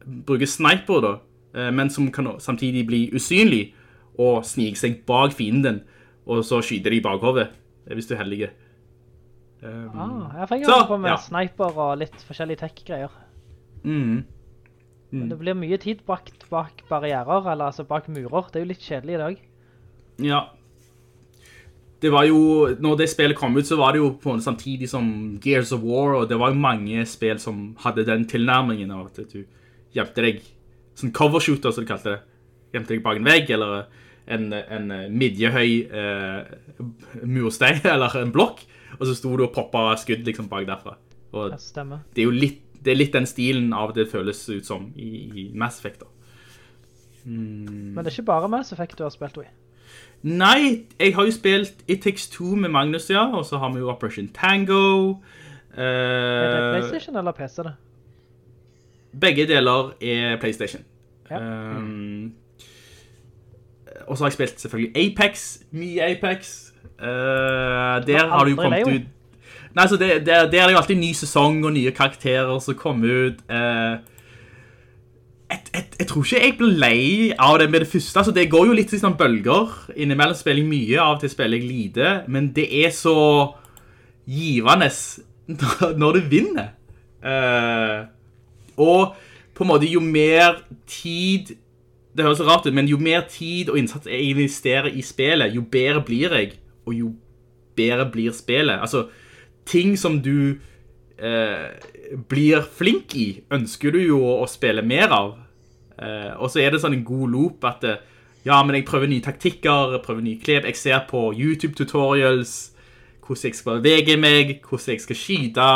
bruker sniper, da, eh, men som kan samtidig bli usynlig og snike seg bak fienden, og så skyter de i bakhodet, eh, hvis du er heldig. Ah, jeg fikk jo på med ja. sniper og litt forskjellige tech-greier. Mm. Men det blir mye tid brakt bak barrierer, eller altså bak murer. Det er jo litt kjedelig i dag. Ja. Det var jo, når det spillet kom ut, så var det jo på en samtidig som Gears of War, og det var jo mange spill som hadde den tilnærmingen av at du gjemte deg, sånn covershooter, som de kalte det, gjemte deg bak en vegg, eller en, en midjehøy eh, murstein, eller en blokk, og så sto du og poppet skudd liksom bak derfra. Og Det stemmer. det er jo litt, det er litt den stilen av det føles ut som i, i Mass Effect da. Men det er ikke bare Mass Effect du har spilt i. Nei, jeg har jo spilt It Takes Two med Magnus, ja, og så har vi jo Operation Tango. Er det Eh, Playstation eller PC det? Begge deler er PlayStation. Ja. Um, og så har jeg spilt selvfølgelig Apex, mye Apex. Uh, der har du jo kommet ut Nei, så det, der, der er det jo alltid ny sesong og nye karakterer som kommer ut. Uh, jeg, et, jeg tror ikke jeg ble lei av det med det første. Altså, det går jo litt i sånn bølger. Innimellom spiller jeg mye, av og til spiller jeg lite. Men det er så givende når, du vinner. Eh, og på en måte jo mer tid Det høres rart ut, men jo mer tid og innsats jeg investerer i spillet, jo bedre blir jeg, og jo bedre blir spillet. Altså, ting som du eh, blir flink i, ønsker du jo å, spille mer av. Eh, og så er det sånn en god loop at eh, ja, men jeg prøver nye taktikker, prøver nye klep, jeg ser på YouTube-tutorials, hvordan jeg skal bevege meg, hvordan jeg skal skyte,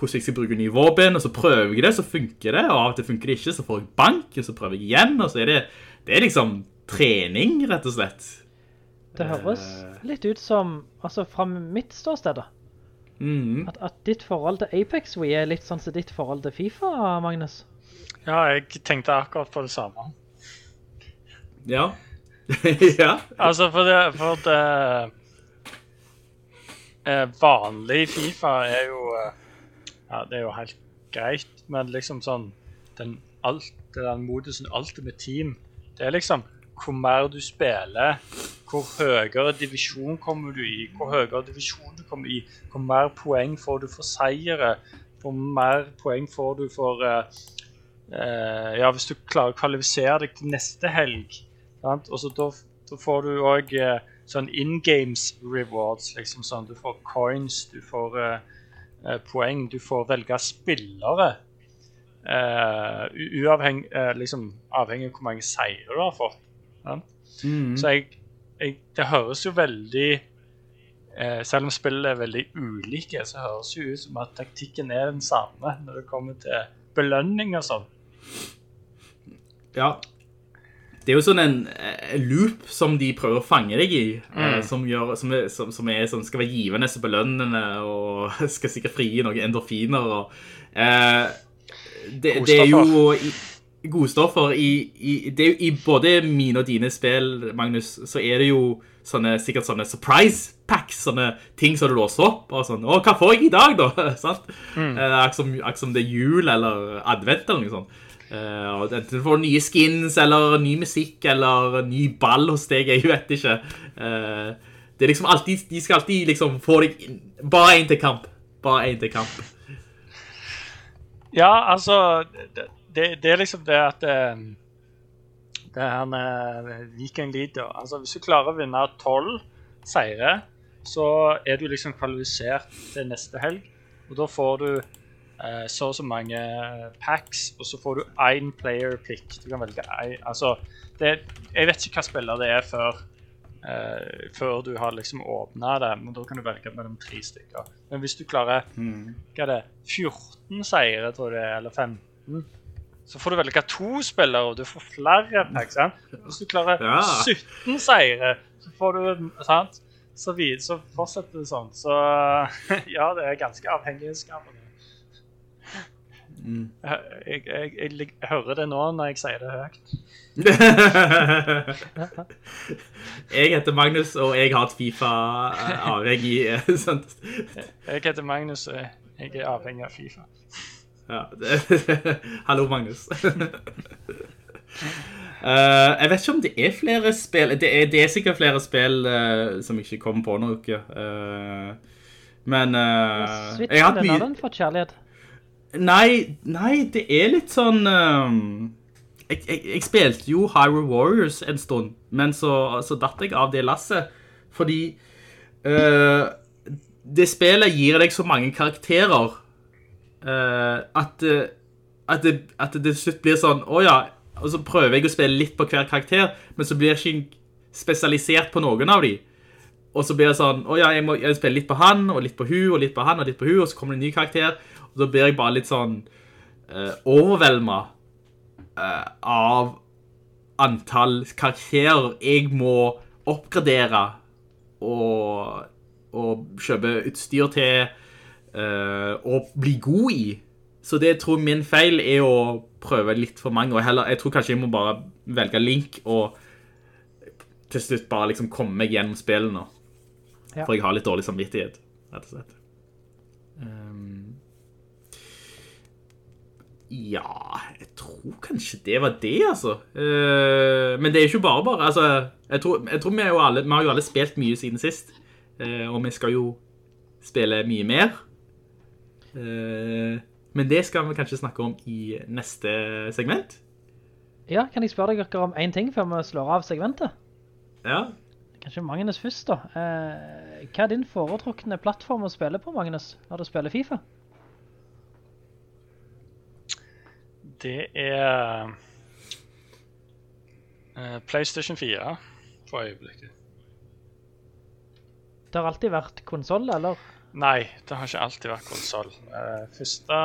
hvordan jeg skal bruke nye våpen, og så prøver jeg det, så funker det, og av og til funker det ikke, så får jeg bank, og så prøver jeg igjen, og så er det, det er liksom trening, rett og slett. Det høres litt ut som, altså fra mitt ståsted da, Mhm. at, at ditt forhold til Apex Wii er litt sånn som ditt forhold til FIFA, Magnus. Ja, jeg tenkte akkurat på det samme. Ja. ja. Altså, for det, for det eh, vanlig Fifa er jo eh, Ja, det er jo helt greit, men liksom sånn den, alt, den modusen Ultimate Team, det er liksom hvor mer du spiller, hvor høyere divisjon kommer du i, hvor høyere divisjon du kommer i, hvor mer poeng får du for seire, hvor mer poeng får du for uh, uh, Ja, hvis du klarer å kvalifisere deg til neste helg, sant? og så da, da får du òg uh, sånn in games rewards, liksom sånn. Du får coins, du får eh, eh, poeng, du får velge spillere. Uh, uavhengig, eh, liksom, avhengig av hvor mange seire du har fått. Ja? Mm. Så jeg, jeg, det høres jo veldig eh, Selv om spillet er veldig ulike, så høres det ut som at taktikken er den samme når det kommer til belønning og sånn. Ja. Det er jo sånn en eh, loop som de prøver å fange deg i, mm. som, gjør, som, er, som, som er sånn, skal være givende og belønnende, og skal sikkert frigi noen endorfiner. Og, eh, det, det er jo i, godstoffer i, i, det I både mine og dine spill, Magnus, så er det jo sånne, sikkert sånne surprise packs, sånne ting som du låser opp, og sånn, å, hva får jeg i dag da? Sant? Eh, som, akkurat som det er jul eller advent eller noe sånt. Eh, og enten du får nye skins, eller ny musikk, eller ny ball hos deg, jeg vet ikke. Eh, det er liksom alltid, de skal alltid liksom få deg inn, bare en til kamp. Bare en til kamp. Ja, altså det, det, er liksom det at eh, Det her eh, Viking Leader Altså, hvis du klarer å vinne tolv seire, så er du liksom kvalifisert til neste helg. Og da får du eh, så og så mange packs, og så får du én player pick. Du kan velge én Altså, det, jeg vet ikke hva spiller det er før uh, før du har liksom åpna det, men da kan du velge mellom tre stykker. Men hvis du klarer hva er det, 14 seire, tror jeg er, eller 15, så får du velge to spillere, og du får flere packs. sant? Hvis du klarer Ja. 17 seire, så får du sant? Så, vid, så fortsetter det sånn. Så ja, det er ganske avhengighetsskapende. Jeg, jeg, jeg, jeg, jeg hører det nå når jeg sier det høyt. jeg heter Magnus, og jeg har et FIFA-avhengig. sant? Jeg heter Magnus, og jeg er avhengig av Fifa. Ja, Hallo, Magnus. Uh, jeg vet ikke om det er flere spill. Det er, det er sikkert flere spill uh, som ikke kommer på noe. Uh, men uh, Switchen, jeg har hatt den har den fått kjærlighet. Nei, nei, det er litt sånn um, jeg, jeg, jeg spilte jo Hyrule Warriors en stund, men så, så datt jeg av det lasset. Fordi uh, det spillet gir deg så mange karakterer uh, at, eh, at, det, til slutt blir sånn Å ja. Og så prøver jeg å spille litt på hver karakter, men så blir jeg ikke spesialisert på noen av dem. Og så blir det sånn, å ja, jeg må spille litt på han, og litt på hun, og litt på han, og litt på hun, og så kommer det en ny karakter. Og da blir jeg bare litt sånn uh, overvelda uh, av antall karakterer jeg må oppgradere og, og kjøpe utstyr til eh, og bli god i. Så det jeg tror min feil er å prøve litt for mange, og heller, jeg tror kanskje jeg må bare velge link og til slutt bare liksom komme meg gjennom spillet nå. Ja. For jeg har litt dårlig samvittighet, rett og slett. Ehm, ja, jeg tror kanskje det var det, altså. Uh, men det er jo ikke bare bare. Altså, jeg tror, jeg tror vi, alle, vi har jo alle spilt mye siden sist. uh, og vi skal jo spille mye mer. Uh, men det skal vi kanskje snakke om i neste segment. Ja, kan jeg spørre dere om en ting før vi slår av segmentet? Ja. Kanskje Magnus først da. Hva er din foretrukne plattform å spille på, Magnus, når du spiller FIFA? Det er eh, PlayStation 4 for øyeblikket. Det har alltid vært konsol, eller? Nei, det har ikke alltid vært konsoll. Uh, første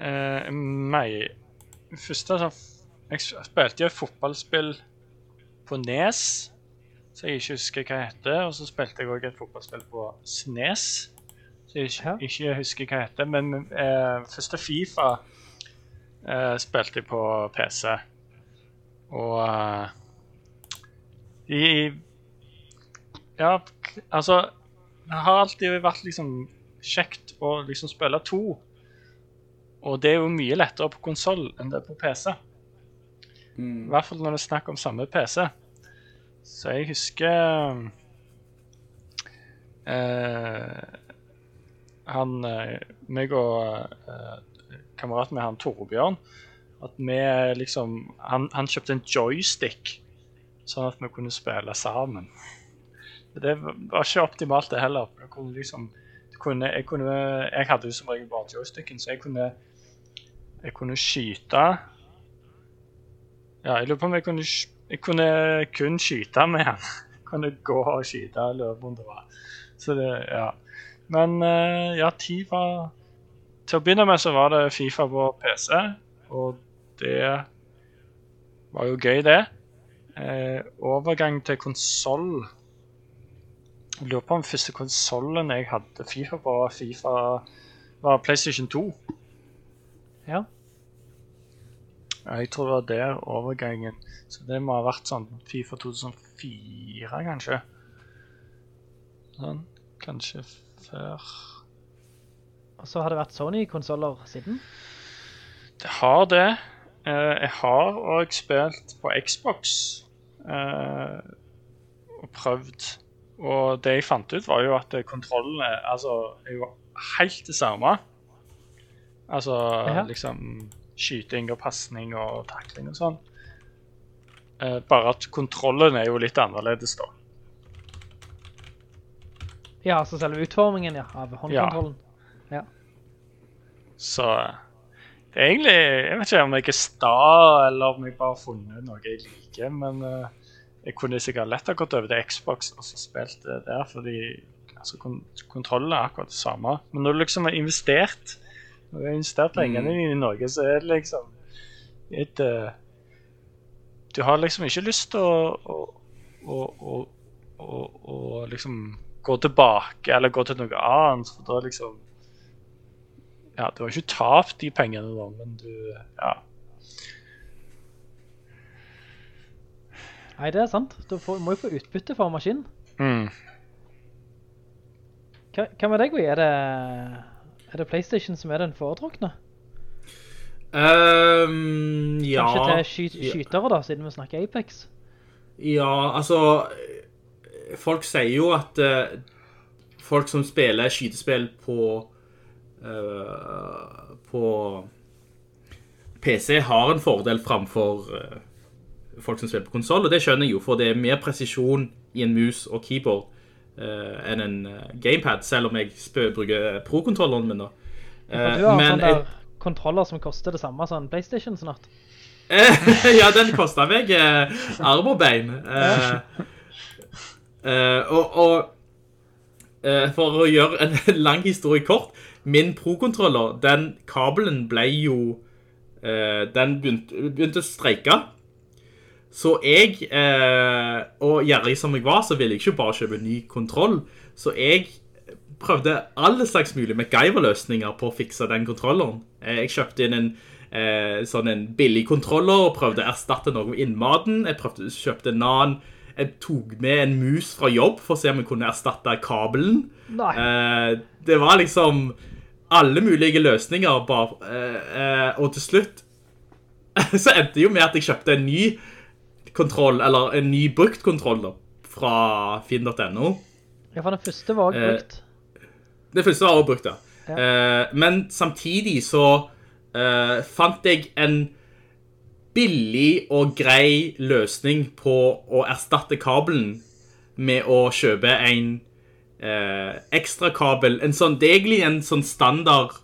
uh, meg, Første Jeg spilte jo et fotballspill på Nes, så jeg ikke husker hva heter. Og så spilte jeg òg et fotballspill på Snes, så jeg ikke, ikke husker hva heter. Men uh, første Fifa uh, spilte jeg på PC. Og uh, de Ja, altså det har alltid vært liksom kjekt å liksom spille to. Og det er jo mye lettere på konsoll enn det er på PC. I hvert fall når det er snakk om samme PC. Så jeg husker eh, Han eh, meg og eh, kameraten med han Torbjørn At vi liksom han, han kjøpte en joystick, sånn at vi kunne spille sammen. Det var ikke optimalt, det heller. Jeg, kunne liksom, kunne, jeg, kunne, jeg hadde jo som regel bare joysticken, så jeg kunne, jeg kunne skyte Ja, jeg lurer på om jeg kunne, jeg kunne kun skyte med han. Jeg kunne gå og skyte, om det var. Så det, ja. Men ja, ja, Tifa Til å begynne med så var det Fifa på PC, og det var jo gøy, det. Eh, overgang til konsoll Jeg lurer på om første konsollen jeg hadde Fifa på, Fifa var PlayStation 2. Ja. Ja, Jeg tror det var der overgangen. Så det må ha vært sånn Fifa 2004, kanskje. Sånn. Kanskje før Og så har det vært Sony-konsoller siden. Det har det. Eh, jeg har òg spilt på Xbox eh, og prøvd. Og det jeg fant ut, var jo at kontrollene altså, er jo helt det samme. Altså Ja. liksom skyting og pasning og takling og sånn. Eh, bare at kontrollen er jo litt annerledes, da. Ja, altså selve utformingen ja, av håndkontrollen. Så det er egentlig Jeg vet ikke om jeg er sta, eller om jeg bare har funnet noe jeg liker, men uh, jeg kunne sikkert lett ha gått over til Xbox og så spilt det der, fordi altså, kon kontrollen er akkurat det samme. Men når du liksom har investert Når du har investert pengene dine i Norge, så er det liksom et uh, Du har liksom ikke lyst til å, å, å, å liksom gå tilbake eller gå til noe annet, for da liksom ja, du har ikke tapt de pengene da, men du Ja. Nei, det er sant. Du får, må jo få utbytte for maskinen. Mm. Hva, hva med deg, Gui? Er det, er det PlayStation som er den foretrukne? Um, ja. Kanskje til sky skytere da, siden vi snakker Apex? Ja, altså Folk sier jo at uh, folk som spiller skytespill på På PC har en fordel framfor eh, folk som spiller på konsoll, og det skjønner jeg jo, for det er mer presisjon i en mus og keyboard eh, enn en eh, gamepad, selv om jeg bruker pro-kontrolleren min. For Eh, du har men sånn jeg- kontroller som koster det samme som en PlayStation snart. ja, den kostet meg eh, arm og bein. Eh, eh, og, og eh, for å gjøre en lang historie kort, min pro-kontroller, den kabelen ble jo, eh, den begynte, begynte å streike. Så jeg, eh, og gjerrig som jeg var, så ville jeg ikke bare kjøpe ny kontroll. Så jeg prøvde alle slags mulige MacGyver-løsninger på å fikse den kontrolleren. Eh, Jeg kjøpte inn en eh, sånn en billig kontroller og prøvde å erstatte noe med innmaten. Jeg prøvde, kjøpte en annen. Jeg tok med en mus fra jobb for å se om jeg kunne erstatte kabelen. Eh, det var liksom alle mulige løsninger bare, eh, eh, og til slutt så endte det jo med at jeg kjøpte en ny kontroll, eller en ny brukt kontroll da, fra finn.no. Ja, for den første var også Eh, brukt. Det første var også brukt, ja. Eh, men samtidig så eh, fant jeg en billig og grei løsning på å erstatte kabelen med å kjøpe en eh, ekstra kabel. En sånn, det er egentlig en sånn standard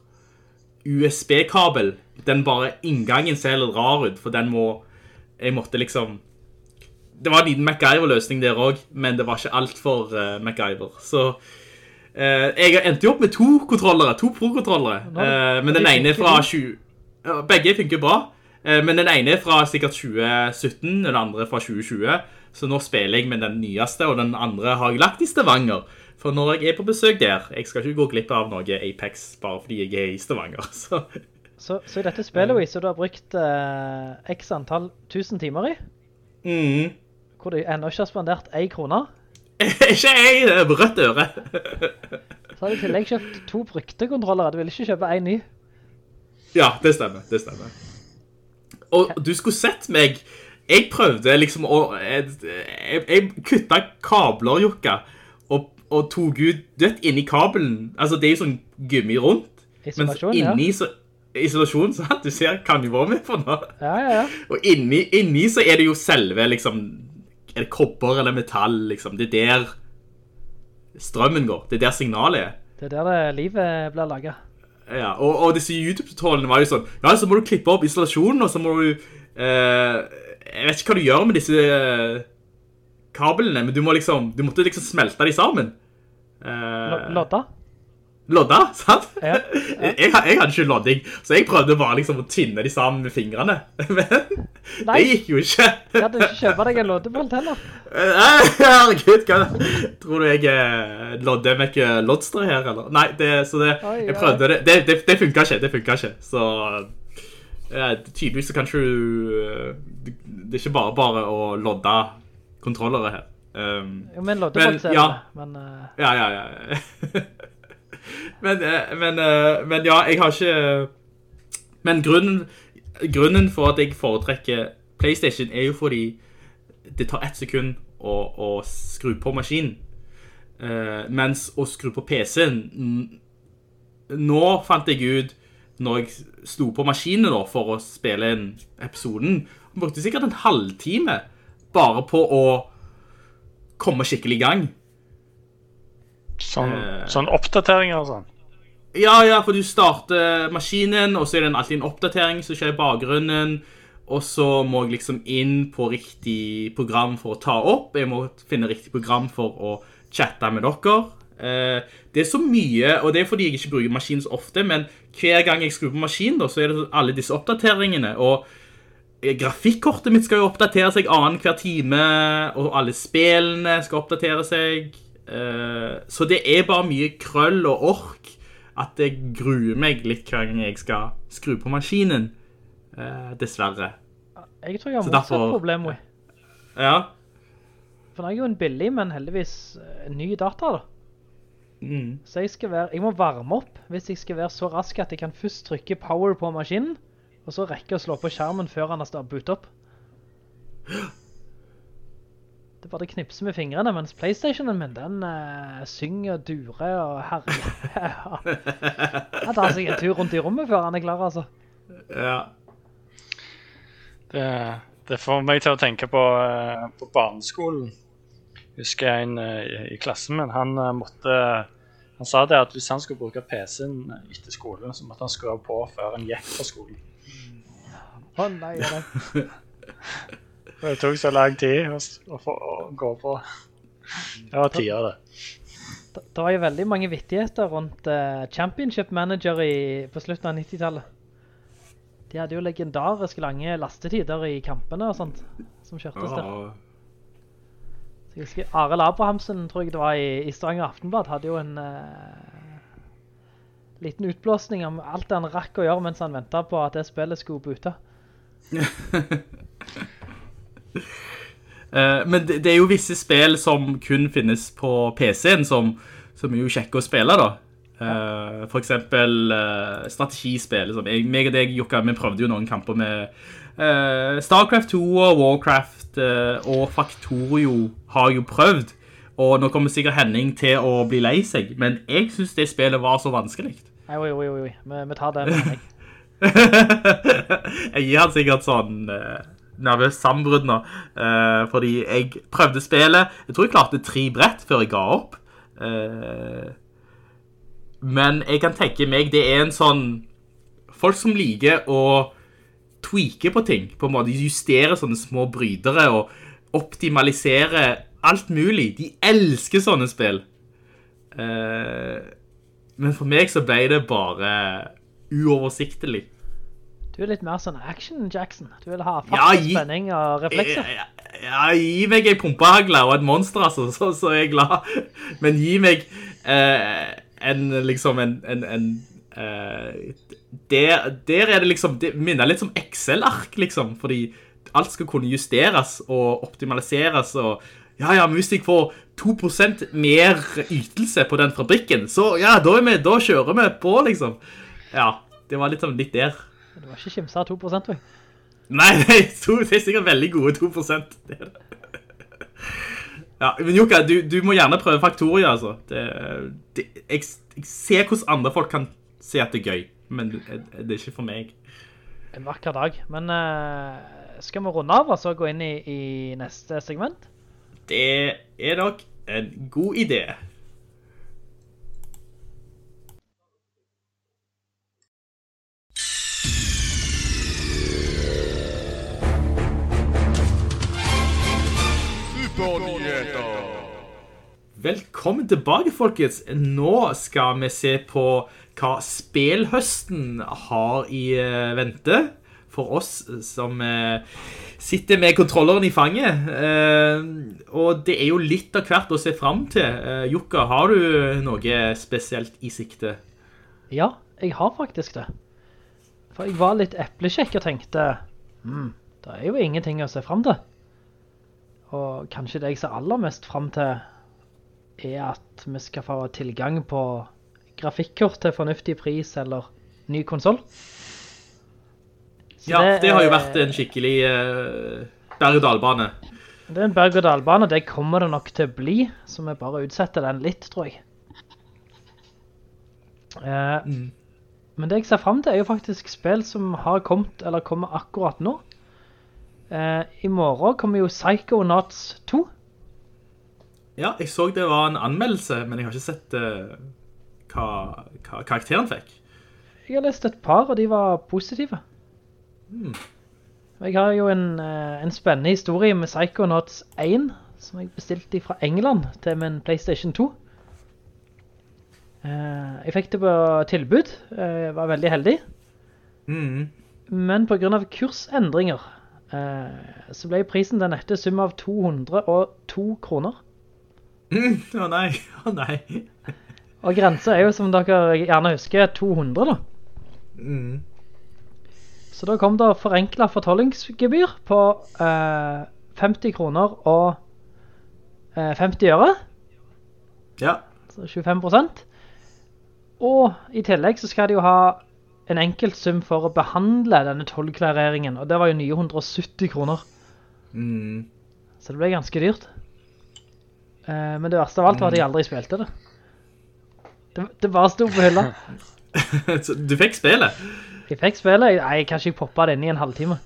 USB-kabel. Den bare, inngangen ser litt rar ut, for den må, jeg måtte liksom, det var en liten MacGyver-løsning der også, men det var ikke alt for uh, MacGyver. Så eh, jeg endte jo opp med to kontrollere, to pro-kontrollere. Nå, Eh, men den ene er fra 20... Ja, begge funker bra. Eh, men den ene er fra sikkert 2017, den andre er fra 2020. Så nå spiller jeg med den nyeste, og den andre har jeg lagt i Stavanger. For når jeg er på besøk der, jeg skal ikke gå glipp av noe Apex bare fordi jeg er i Stavanger. Så Så, så i dette spillet, så du har brukt uh, x antall tusen timer i, mm. hvor du enda ikke har spandert en krone. ikke en rødt øre. Så har du i tillegg kjøpt to brukte kontrollere. Du vil ikke kjøpe en ny. Ja, det stemmer, det stemmer. Og du skulle sett meg, jeg prøvde liksom å, jeg, jeg, kuttet kabler, Jukka, og, tok ut dødt inni kabelen. Altså, det er jo sånn gummi rundt. Isolasjon, mens ja. inni så, isolasjon, sant? Du ser hva være med på nå. Ja, ja, ja. Og inni, inni så er det jo selve, liksom, er det kobber eller metall, liksom. Det er der strømmen går. Det er der signalet er. Det er der det livet blir laget. Ja, og, og disse YouTube-tutorialene var jo sånn, ja, så må du klippe opp isolasjonen, og så må du, eh, jeg vet ikke hva du gjør med disse kablene, kabelene, men du må liksom, du måtte liksom smelte de sammen. Eh, Lodda? lodda, sant? Ja, Jeg, jeg hadde ikke lodding, så jeg prøvde bare liksom å tvinne de sammen med fingrene. Men Nei. det gikk jo ikke. Jeg hadde ikke kjøpt deg en loddebolt heller. Nei, Herregud, hva Tror du jeg eh, lodder meg ikke lodster her, eller? Nei, det, så det, Oi, jeg oi. prøvde det. Det, det, det funket ikke, det funket ikke. Så eh, tydeligvis så kan ikke du eh, det- Det er ikke bare bare å lodde kontrollere her. Um, Jo, men loddebolt er ja. det. Men Uh... ja, ja, ja. men, eh, men, eh, men ja, jeg har ikke Men grunnen, grunnen for at jeg foretrekker PlayStation er jo fordi det tar ett sekund å, å skru på maskinen. Uh, mens å skru på PC-en Nå fant jeg ut, når jeg sto på maskinen da, for å spille inn episoden, brukte sikkert en halvtime bare på å komme skikkelig i gang. Sånn, Eh. sånn oppdateringer og sånn. Ja, ja, for du starter maskinen, og så er det alltid en oppdatering som skjer i bakgrunnen. Og så må jeg liksom inn på riktig program for å ta opp. Jeg må finne riktig program for å chatte med dere. Eh, det er så mye, og det er fordi jeg ikke bruker maskinen så ofte, men hver gang jeg skrur på maskin, da, så er det alle disse oppdateringene. Og grafikkortet mitt skal jo oppdatere seg annen hver time, og alle spillene skal oppdatere seg. Eh, så det er bare mye krøll og ork at jeg gruer meg litt hver gang jeg skal skru på maskinen. Eh, dessverre. jeg tror jeg har motsatt problem. Ja. For nå er jeg jo en billig, men heldigvis eh, ny data, da. Mm. Så jeg skal være, jeg må varme opp hvis jeg skal være så rask at jeg kan først trykke power på maskinen, og så rekke å slå på skjermen før han har boot opp. Det bare knipser med fingrene, mens Playstationen min, den uh, synger og durer og herrer. Han tar seg en tur rundt i rommet før han er klar, altså. ja. Det, det får meg til å tenke på, uh, på barneskolen. Husker jeg en uh, i klassen min, han eh, måtte Han sa det at hvis han skulle bruke PC-en etter skolen, så måtte han skru på før han gikk fra skolen. Å nei, nei. Det tok så lang tid å, å, få, å gå på. Det var tida, det. Det var jo veldig mange vittigheter rundt uh, Championship Manager i, på slutten av 90-tallet. De hadde jo legendarisk lange lastetider i kampene og sånt, som kjørtes der. Så jeg husker Arild Abrahamsen, tror jeg det var i, i Stavanger Aftenblad, hadde jo en uh, liten utblåsning om alt han rakk å gjøre mens han ventet på at det spillet skulle boote. Eh, men det, det er jo visse spill som kun finnes på PC-en, som, som er jo kjekke å spille, da. Uh, for eksempel eh, strategispill. Liksom. jeg, meg og deg, Jukka, vi prøvde jo noen kamper med Starcraft 2 og Warcraft, og Factorio har jo prøvd. Og nå kommer sikkert Henning til å bli lei seg, men jeg synes det spillet var så vanskelig. Oi, oi, oi. Vi, vi tar med Jeg. jeg gir han sikkert sånn uh, nervøs sambrudd nå, uh, fordi jeg prøvde spillet. Jeg tror jeg klarte tre brett før jeg ga opp. Uh, men jeg kan tenke meg, det er en sånn Folk som liker å tweake på ting, på en måte justere sånne små brytere og optimalisere alt mulig. De elsker sånne spill. Uh, men for meg så ble det bare uoversiktlig. Du er litt mer sånn action, Jackson. Du vil ha fart, Ja, gi- spenning og reflekser. Ja, ja, gi meg en pumpehagle og et monster, altså, så, så er jeg glad. Men gi meg eh, en, liksom, en, en, en eh, der, der er det liksom, det minner litt som Excel-ark, liksom, fordi alt skal kunne justeres og optimaliseres, og ja, ja, jeg får 2% mer ytelse på den fabrikken, så ja, da, er vi, da kjører vi på, liksom. Ja, det var litt, sånn, litt der. Det var ikke kimsa 2 tror jeg. Nei, nei, to, det er sikkert veldig gode 2%. Det er det. Ja, men Jukka, du, du må gjerne prøve Faktoria, altså. Det, det, jeg, jeg ser hvordan andre folk kan se at det er gøy, men det, det er ikke for meg. En vakker dag. Men uh, skal vi runde av og så gå inn i, i neste segment? Det er nok en god idé. Velkommen tilbake, folkens. Nå skal vi se på hva spelhøsten har i eh, vente for oss som eh, sitter med kontrolleren i fanget. Eh, og det er jo litt av hvert å se frem til. Eh, Jukka, har du noe spesielt i sikte? Ja, jeg har faktisk det. For jeg var litt eplekjekk og tenkte, hmm, det er jo ingenting å se frem til. Og kanskje det jeg ser aller mest frem til er at vi skal få tilgang på grafikkort til fornuftig pris eller ny konsol. Så Ja, det, har jo vært en skikkelig uh, berg-og-dalbane. Det er en berg- og dalbane, det kommer det nok til å bli, så vi bare utsetter den litt, tror jeg. Eh, Men det jeg ser frem til er jo faktisk spill som har kommet, eller kommer akkurat nå. Eh, I morgen kommer jo Psychonauts 2. Ja, jeg så det var en anmeldelse, men jeg har ikke sett uh, hva, hva karakteren fikk. Jeg har lest et par, og de var positive. Mm. Jeg har jo en, uh, en spennende historie med Psychonauts 1, som jeg bestilte fra England til min Playstation 2. Eh, jeg fikk det på tilbud, jeg var veldig heldig. Mm. Men på grunn av kursendringer, så ble prisen den nette sum av 202 kroner. Mm, Å nei, å nei. Og grensen er jo, som dere gjerne husker, 200 da. Mm. Så da kom det forenklet fortollingsgebyr på eh, 50 kroner og eh, 50 øre, Ja, så 25 prosent. Og i tillegg så skal de jo ha en enkelt sum for å behandle denne tollklareringen, og det var jo 970 kroner. mm. Så det ble ganske dyrt. Eh, men det verste av alt var at jeg aldri spilte det. Det, det bare sto på hylla. Så du fikk spillet? Jeg fikk spillet, nei, kanskje jeg poppet det inn i en halvtime.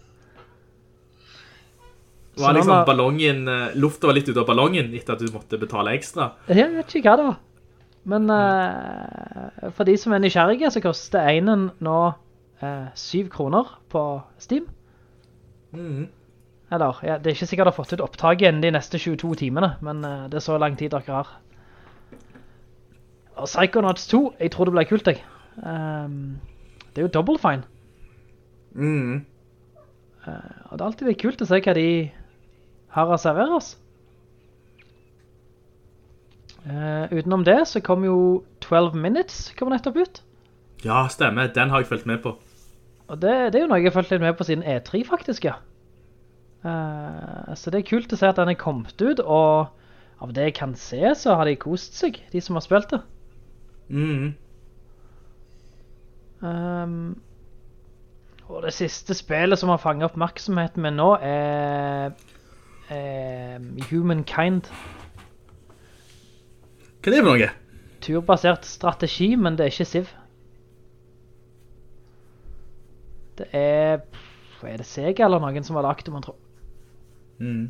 Var liksom var... ballongen, eh, lufta var litt ut av ballongen etter at du måtte betale ekstra? Jeg vet ikke hva det var. Men eh, for de som er nysgjerrige, så koster enen nå eh, 7 kroner på Steam. Mm. Eller, ja, det er ikke sikkert du har fått ut opptaket innen de neste 22 timene, men eh, det er så lang tid dere har. Og Psychonauts 2, jeg tror det ble kult, jeg. Um, det er jo Double Fine. Mm. Og det er alltid litt kult å se hva de har å servere oss. Eh, utenom det så kom jo 12 Minutes kom nettopp ut. Ja, stemmer. Den har jeg følt med på. Og det, det er jo noe jeg har følt litt med på siden E3 faktisk, ja. Uh, så det er kult å se at den er kommet ut, og av det jeg kan se så har de kost seg, de som har spilt det. Mm. Um, og det siste spillet som har fanget oppmerksomheten min nå er ehm, Humankind. Hva er det for noe? Turbasert strategi, men det er ikke Civ. Det er, er det Sega eller noen som har lagt det, man tror. Mm.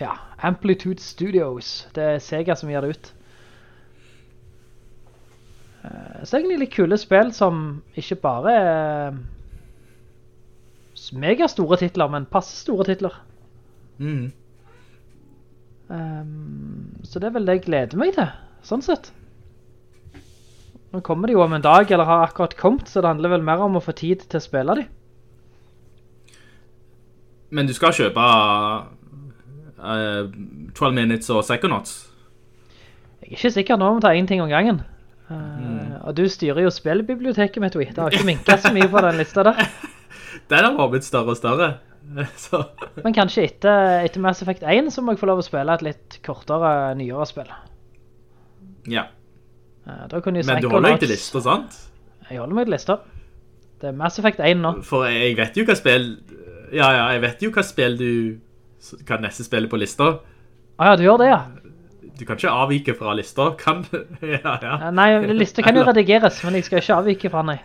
Ja, Amplitude Studios. Det er Sega som gir det ut. Så det er egentlig litt kule spill som ikke bare er megastore titler, men passe store titler. Mm. Ehm, så det er vel det jeg gleder meg til, sånn sett. Nå kommer de jo om en dag, eller har akkurat kommet, så det handler vel mer om å få tid til å spille de. Men du skal kjøpe uh, 12 Minutes og Psychonauts? Jeg er ikke sikker nå om å ta en ting om gangen. Eh, Og du styrer jo spillbiblioteket mitt, Wii. Det har ikke minket så mye på den lista der. Den har bare blitt større og større. Så, Men kanskje etter, etter Mass Effect 1 så må jeg få lov å spille et litt kortere, nyere spill. ja. Eh, Men du holder deg til lister, sant? Jeg holder meg til lister. Det er Mass Effect 1 nå. For jeg vet jo hva spill... Ja, ja, jeg vet jo hva spill du kan neste spille på lister. Ah ja, du gjør det, ja. Du kan ikke avvike fra lister, kan du? Ja, ja. Eh, Nei, lister kan jo redigeres, men jeg skal ikke avvike fra den, nei.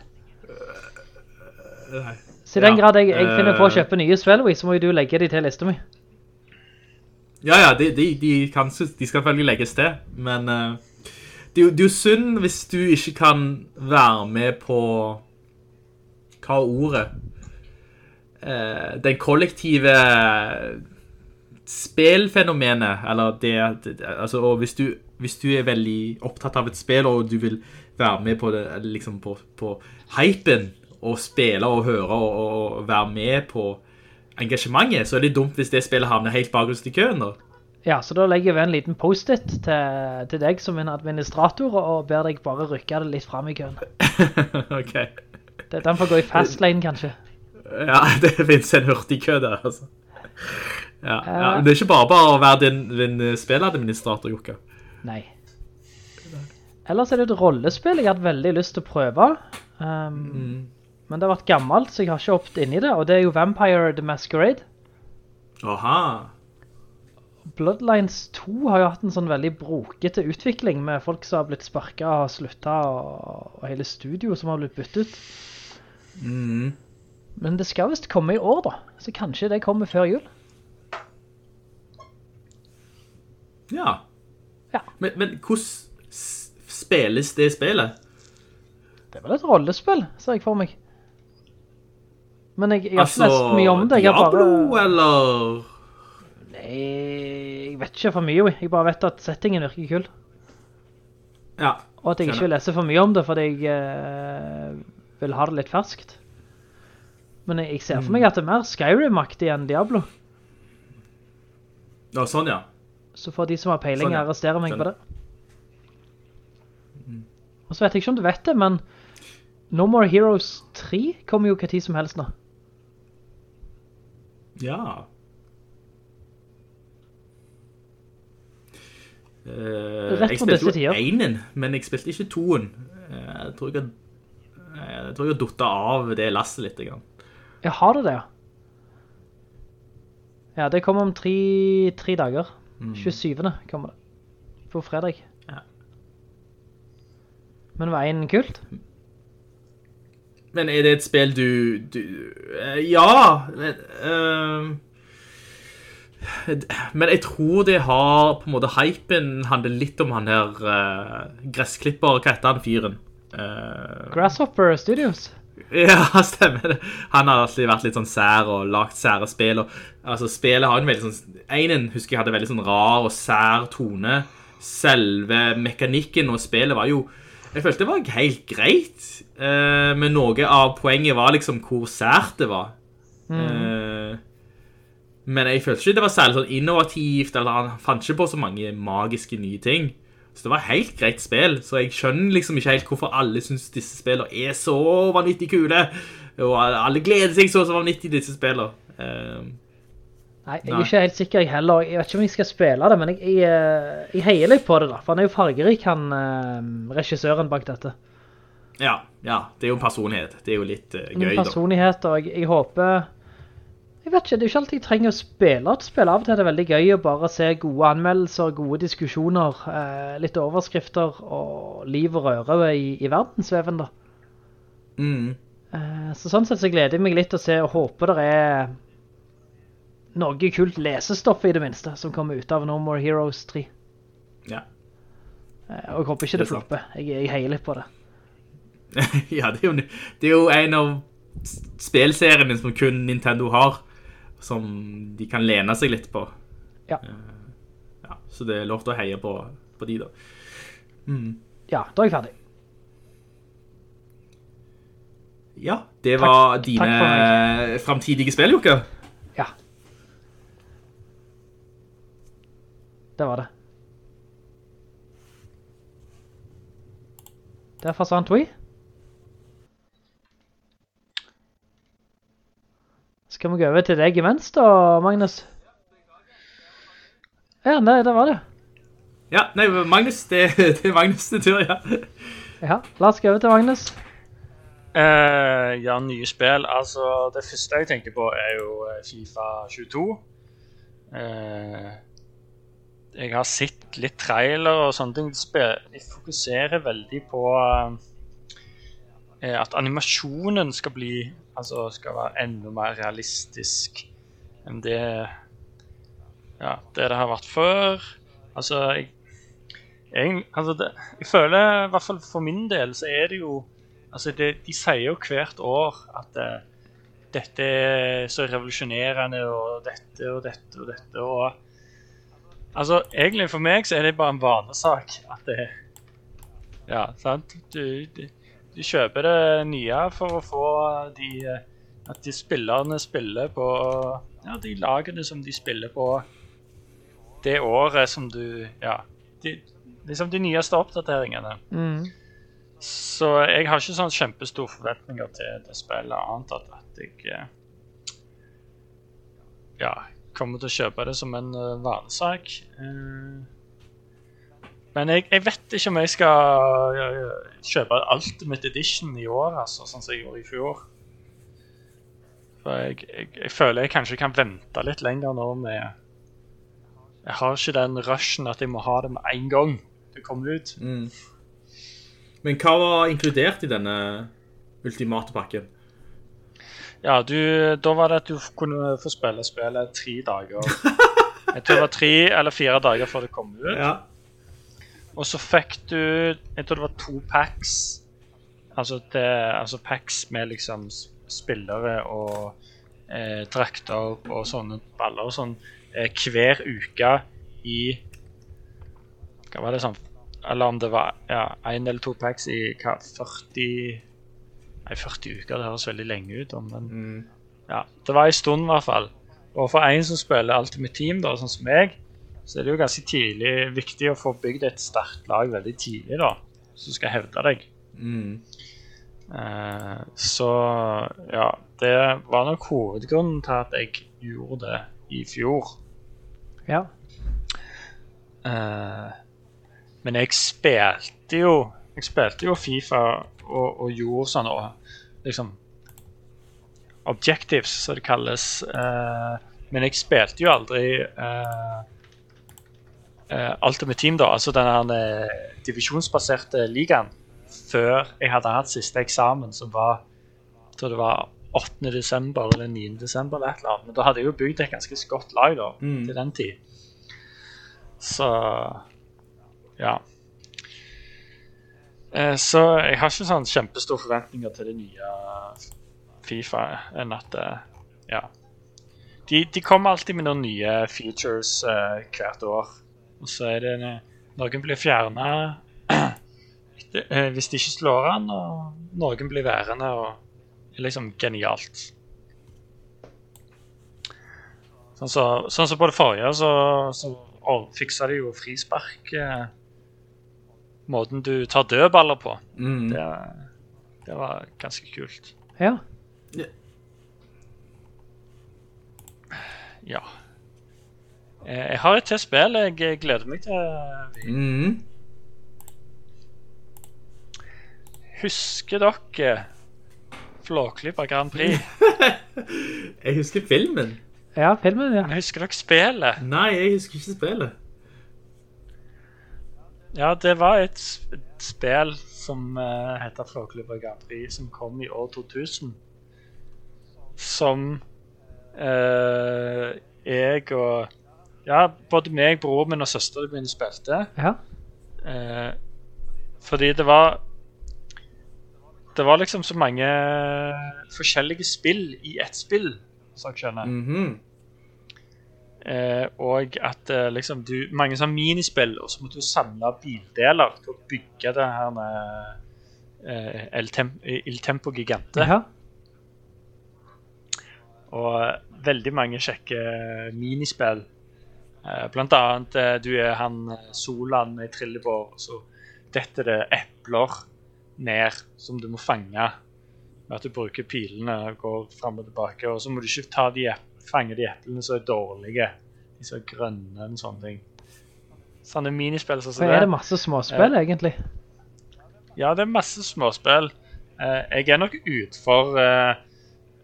Nei. Så i den grad jeg, jeg finner på å eh, kjøpe nye spill, så må jo du legge de til lista mi. Ja, ja, de, de, de, kan, de skal selvfølgelig legges til, men uh, det, er jo, synd hvis du ikke kan være med på hva er ordet? Uh, den kollektive spelfenomenet, eller det, det altså, og hvis du, hvis du er veldig opptatt av et spill, og du vil være med på det, liksom på, på hypen, og spille og høre, og, og være med på engasjementet, så er det dumt hvis det spillet havner helt bakerst i køen da. Ja, så da legger vi en liten post-it til, til deg som en administrator, og ber deg bare rykke det litt frem i køen. ok. Det, den får gå i fast lane, kanskje. Ja, det finnes en hurtig kø der, altså. Ja, ja, Eh. men det er ikke bare bare å være din, din spilladministrator, Jokka. Nei. Ellers er det et rollespill jeg har hatt veldig lyst til å prøve. Um, Men det har vært gammelt, så jeg har ikke hoppet inn i det, og det er jo Vampire the Masquerade. Aha. Bloodlines 2 har jo hatt en sånn veldig brokete utvikling med folk som har blitt sparket og sluttet, og, og hele studio som har blitt byttet. Mm. Men det skal vist komme i år da, så kanskje det kommer før jul. Ja. Ja. Men, men hvordan spilles det spillet? Det er vel et rollespill, ser jeg for meg. Men jeg, jeg har Altså, ikke lest mye om det. Jeg Diablo, bare... eller? Nei, jeg vet ikke for mye. Jeg bare vet at settingen virker kul. Ja. Og at jeg ikke vil lese for mye om det, fordi jeg uh, vil ha det litt ferskt. Men jeg, jeg ser for Mm. meg at det er mer Skyrim-aktig enn Diablo. Ja, sånn, ja. Så får de som har peiling Sånn, ja. arrestere meg på det. Og så vet jeg ikke om du vet det, men No More Heroes 3 kommer jo hva tid som helst nå. Ja. Eh, Rett jeg spilte jo enen, men jeg spilte ikke toen. Eh, jeg tror jeg, har- jeg tror jeg har duttet av det lasset litt. Grann. Ja, har du det, ja? Det kommer om tre, tre dager. 27. kommer det. På fredag. Ja. Men var en kult? Men er det et spill du... du eh, ja! Men, uh, men jeg tror det har på en måte hypen handler litt om han her uh, gressklipper, hva heter han fyren? Uh, Grasshopper Studios. Ja, stemmer det. Han har alltid vært litt sånn sær og lagt sære spill. Og, altså, spillet har en veldig sånn... Einen husker jeg hadde veldig sånn rar og sær tone. Selve mekanikken og spillet var jo... Jeg følte det var helt greit. uh, men noe av poenget var liksom hvor sært det var. Eh, men jeg følte ikke det var særlig sånn innovativt, eller han fant ikke på så mange magiske nye ting. Så det var helt greit spill, så jeg skjønner liksom ikke helt hvorfor alle synes disse spillene er så vanvittig kule. Og alle gleder seg så så vanvittig disse spillene. Eh, Nei, jeg er ikke helt sikker jeg heller. Jeg vet ikke om jeg skal spille det, men jeg, jeg, eh, jeg heier litt på det da. For han er jo fargerik, han eh, regissøren bak dette. ja, ja, det er jo en personlighet. Det er jo litt uh, gøy da. personlighet, og jeg, jeg håper... Jeg vet ikke, det er jo ikke alltid jeg trenger å spille et spill. Av og til er det veldig gøy å bare se gode anmeldelser, gode diskusjoner, eh, litt overskrifter og liv og røre i, i verdensveven da. Mm. Eh, så sånn sett så gleder jeg meg litt å se og håper det er noe kult lesestoff i det minste som kommer ut av No More Heroes 3. Ja. Eh, og jeg håper ikke det, Det er flopper. Jeg, jeg heier litt på det. ja, det er, jo, det er jo en av spilseriene som kun Nintendo har, som de kan lene seg litt på. Ja. Ja, så det er lov til å heie på, på de da. Ja, da er jeg ferdig. Ja, det var Takk- dine takk framtidige spill, Jokke. Ja. Det var det. Der forsvant vi. Skal vi gå over til deg imens da, Magnus? Ja, nei, det var det. Ja, nei, Magnus, det, det er Magnus' tur, ja. Ja, la oss gå over til Magnus. Uh, ja, nye spill. Altså, det første jeg tenker på, er jo eh, Fifa 22. Eh, jeg har sett litt trailer og sånne ting. Jeg fokuserer veldig på eh, at animasjonen skal bli Altså skal være enda mer realistisk enn det Ja, det det har vært før. Altså, jeg, jeg, altså det, jeg føler, i hvert fall for min del, så er det jo Altså, det, de sier jo hvert år at eh, dette er så revolusjonerende, og dette og dette og dette. og Altså, egentlig for meg så er det bare en vanesak at det Ja, sant? Du, du, du kjøper det nye for å få de eh, At de spillerne spiller på Ja, de lagene som de spiller på det året som du Ja. De, liksom de nyeste oppdateringene. Mm. Så jeg har ikke sånn kjempestore forventninger til det spillet, annet enn at jeg eh, ja, kommer til å kjøpe det som en uh, vanesak. Eh, men jeg, jeg vet ikke om jeg skal kjøpe Ultimate Edition i år, altså, sånn som jeg gjorde i fjor. For jeg, jeg, jeg føler jeg kanskje kan vente litt lenger nå med Jeg har ikke den rushen at jeg må ha det med en gang det kommer ut. Mm. Men hva var inkludert i denne ultimate pakken? Ja, du, da var det at du kunne få spille spillet tre dager. Jeg tror det var tre eller fire dager før det kom ut. Ja. Og så fikk du Jeg tror det var to packs. Altså, det, altså packs med liksom spillere og eh, drakter og sånne baller og sånn eh, hver uke i Hva var det sånn Eller om det var ja, én eller to packs i hva, 40 Nei, 40 uker, det høres veldig lenge ut, men Mm. ja, det var en stund i hvert fall. Og for en som spiller Ultimate Team, da, sånn som meg, så er det jo ganske tidlig viktig å få bygd et sterkt lag veldig tidlig, da, som skal hevde deg. Mm. Eh, så ja, det var nok hovedgrunnen til at jeg gjorde det i fjor. Ja. Eh, men jeg spilte jo Jeg spilte jo Fifa og, og gjorde sånn og liksom Objectives, som det kalles. Eh, men jeg spilte jo aldri eh, eh, Ultimate Team, da, altså den eh, divisjonsbaserte ligaen, før jeg hadde hatt siste eksamen, som var jeg tror det var 8. desember eller 9. desember. eller eller. Men da hadde jeg jo bygd et ganske godt lag da, Mm. til den tid. Så ja. Eh, Så jeg har ikke sånn kjempestore forventninger til det nye Fifa enn at eh, Ja. De, de kommer alltid med noen nye features uh, hvert år. Og så er det eh, Noen blir fjerna hvis de ikke slår an, og noen blir værende. og er liksom genialt. Sånn som så, sånn så på det forrige, så, så fiksa de jo frispark. Eh, måten du tar dødballer på. Mm. Det, det var ganske kult. Ja. Ja. Eh, Jeg har et til spill jeg gleder meg til. Mm. Husker dere Flåklypa Grand Prix? Jeg husker filmen. Ja, filmen, ja. Men husker dere spillet? Nei, jeg husker ikke spillet. Ja, det var et, spill som uh, heter Flåklypa Grand Prix, som kom i år 2000. Som uh, jeg og Ja, både meg, broren min og søsteren min spilte. Ja. Uh, fordi det var Det var liksom så mange forskjellige spill i ett spill, så jeg skjønner. Mhm. Eh, og at eh, liksom du Mange sånne minispill, og så måtte du samle bildeler til å bygge det her eh, El, Tem Il Tempo Gigante. ja. Og veldig mange kjekke minispill. Eh, blant annet eh, du er han eh, Solan i Trillebår, og så detter det epler ned som du må fange med at du bruker pilene og går fram og tilbake. Og så må du ikke ta de, ep- fange de eplene som er dårlige. De som er grønne og sånne ting. Sånne minispill som Så er det masse småspill, egentlig. Ja, det er masse småspill. Eh, jeg er nok utfor eh,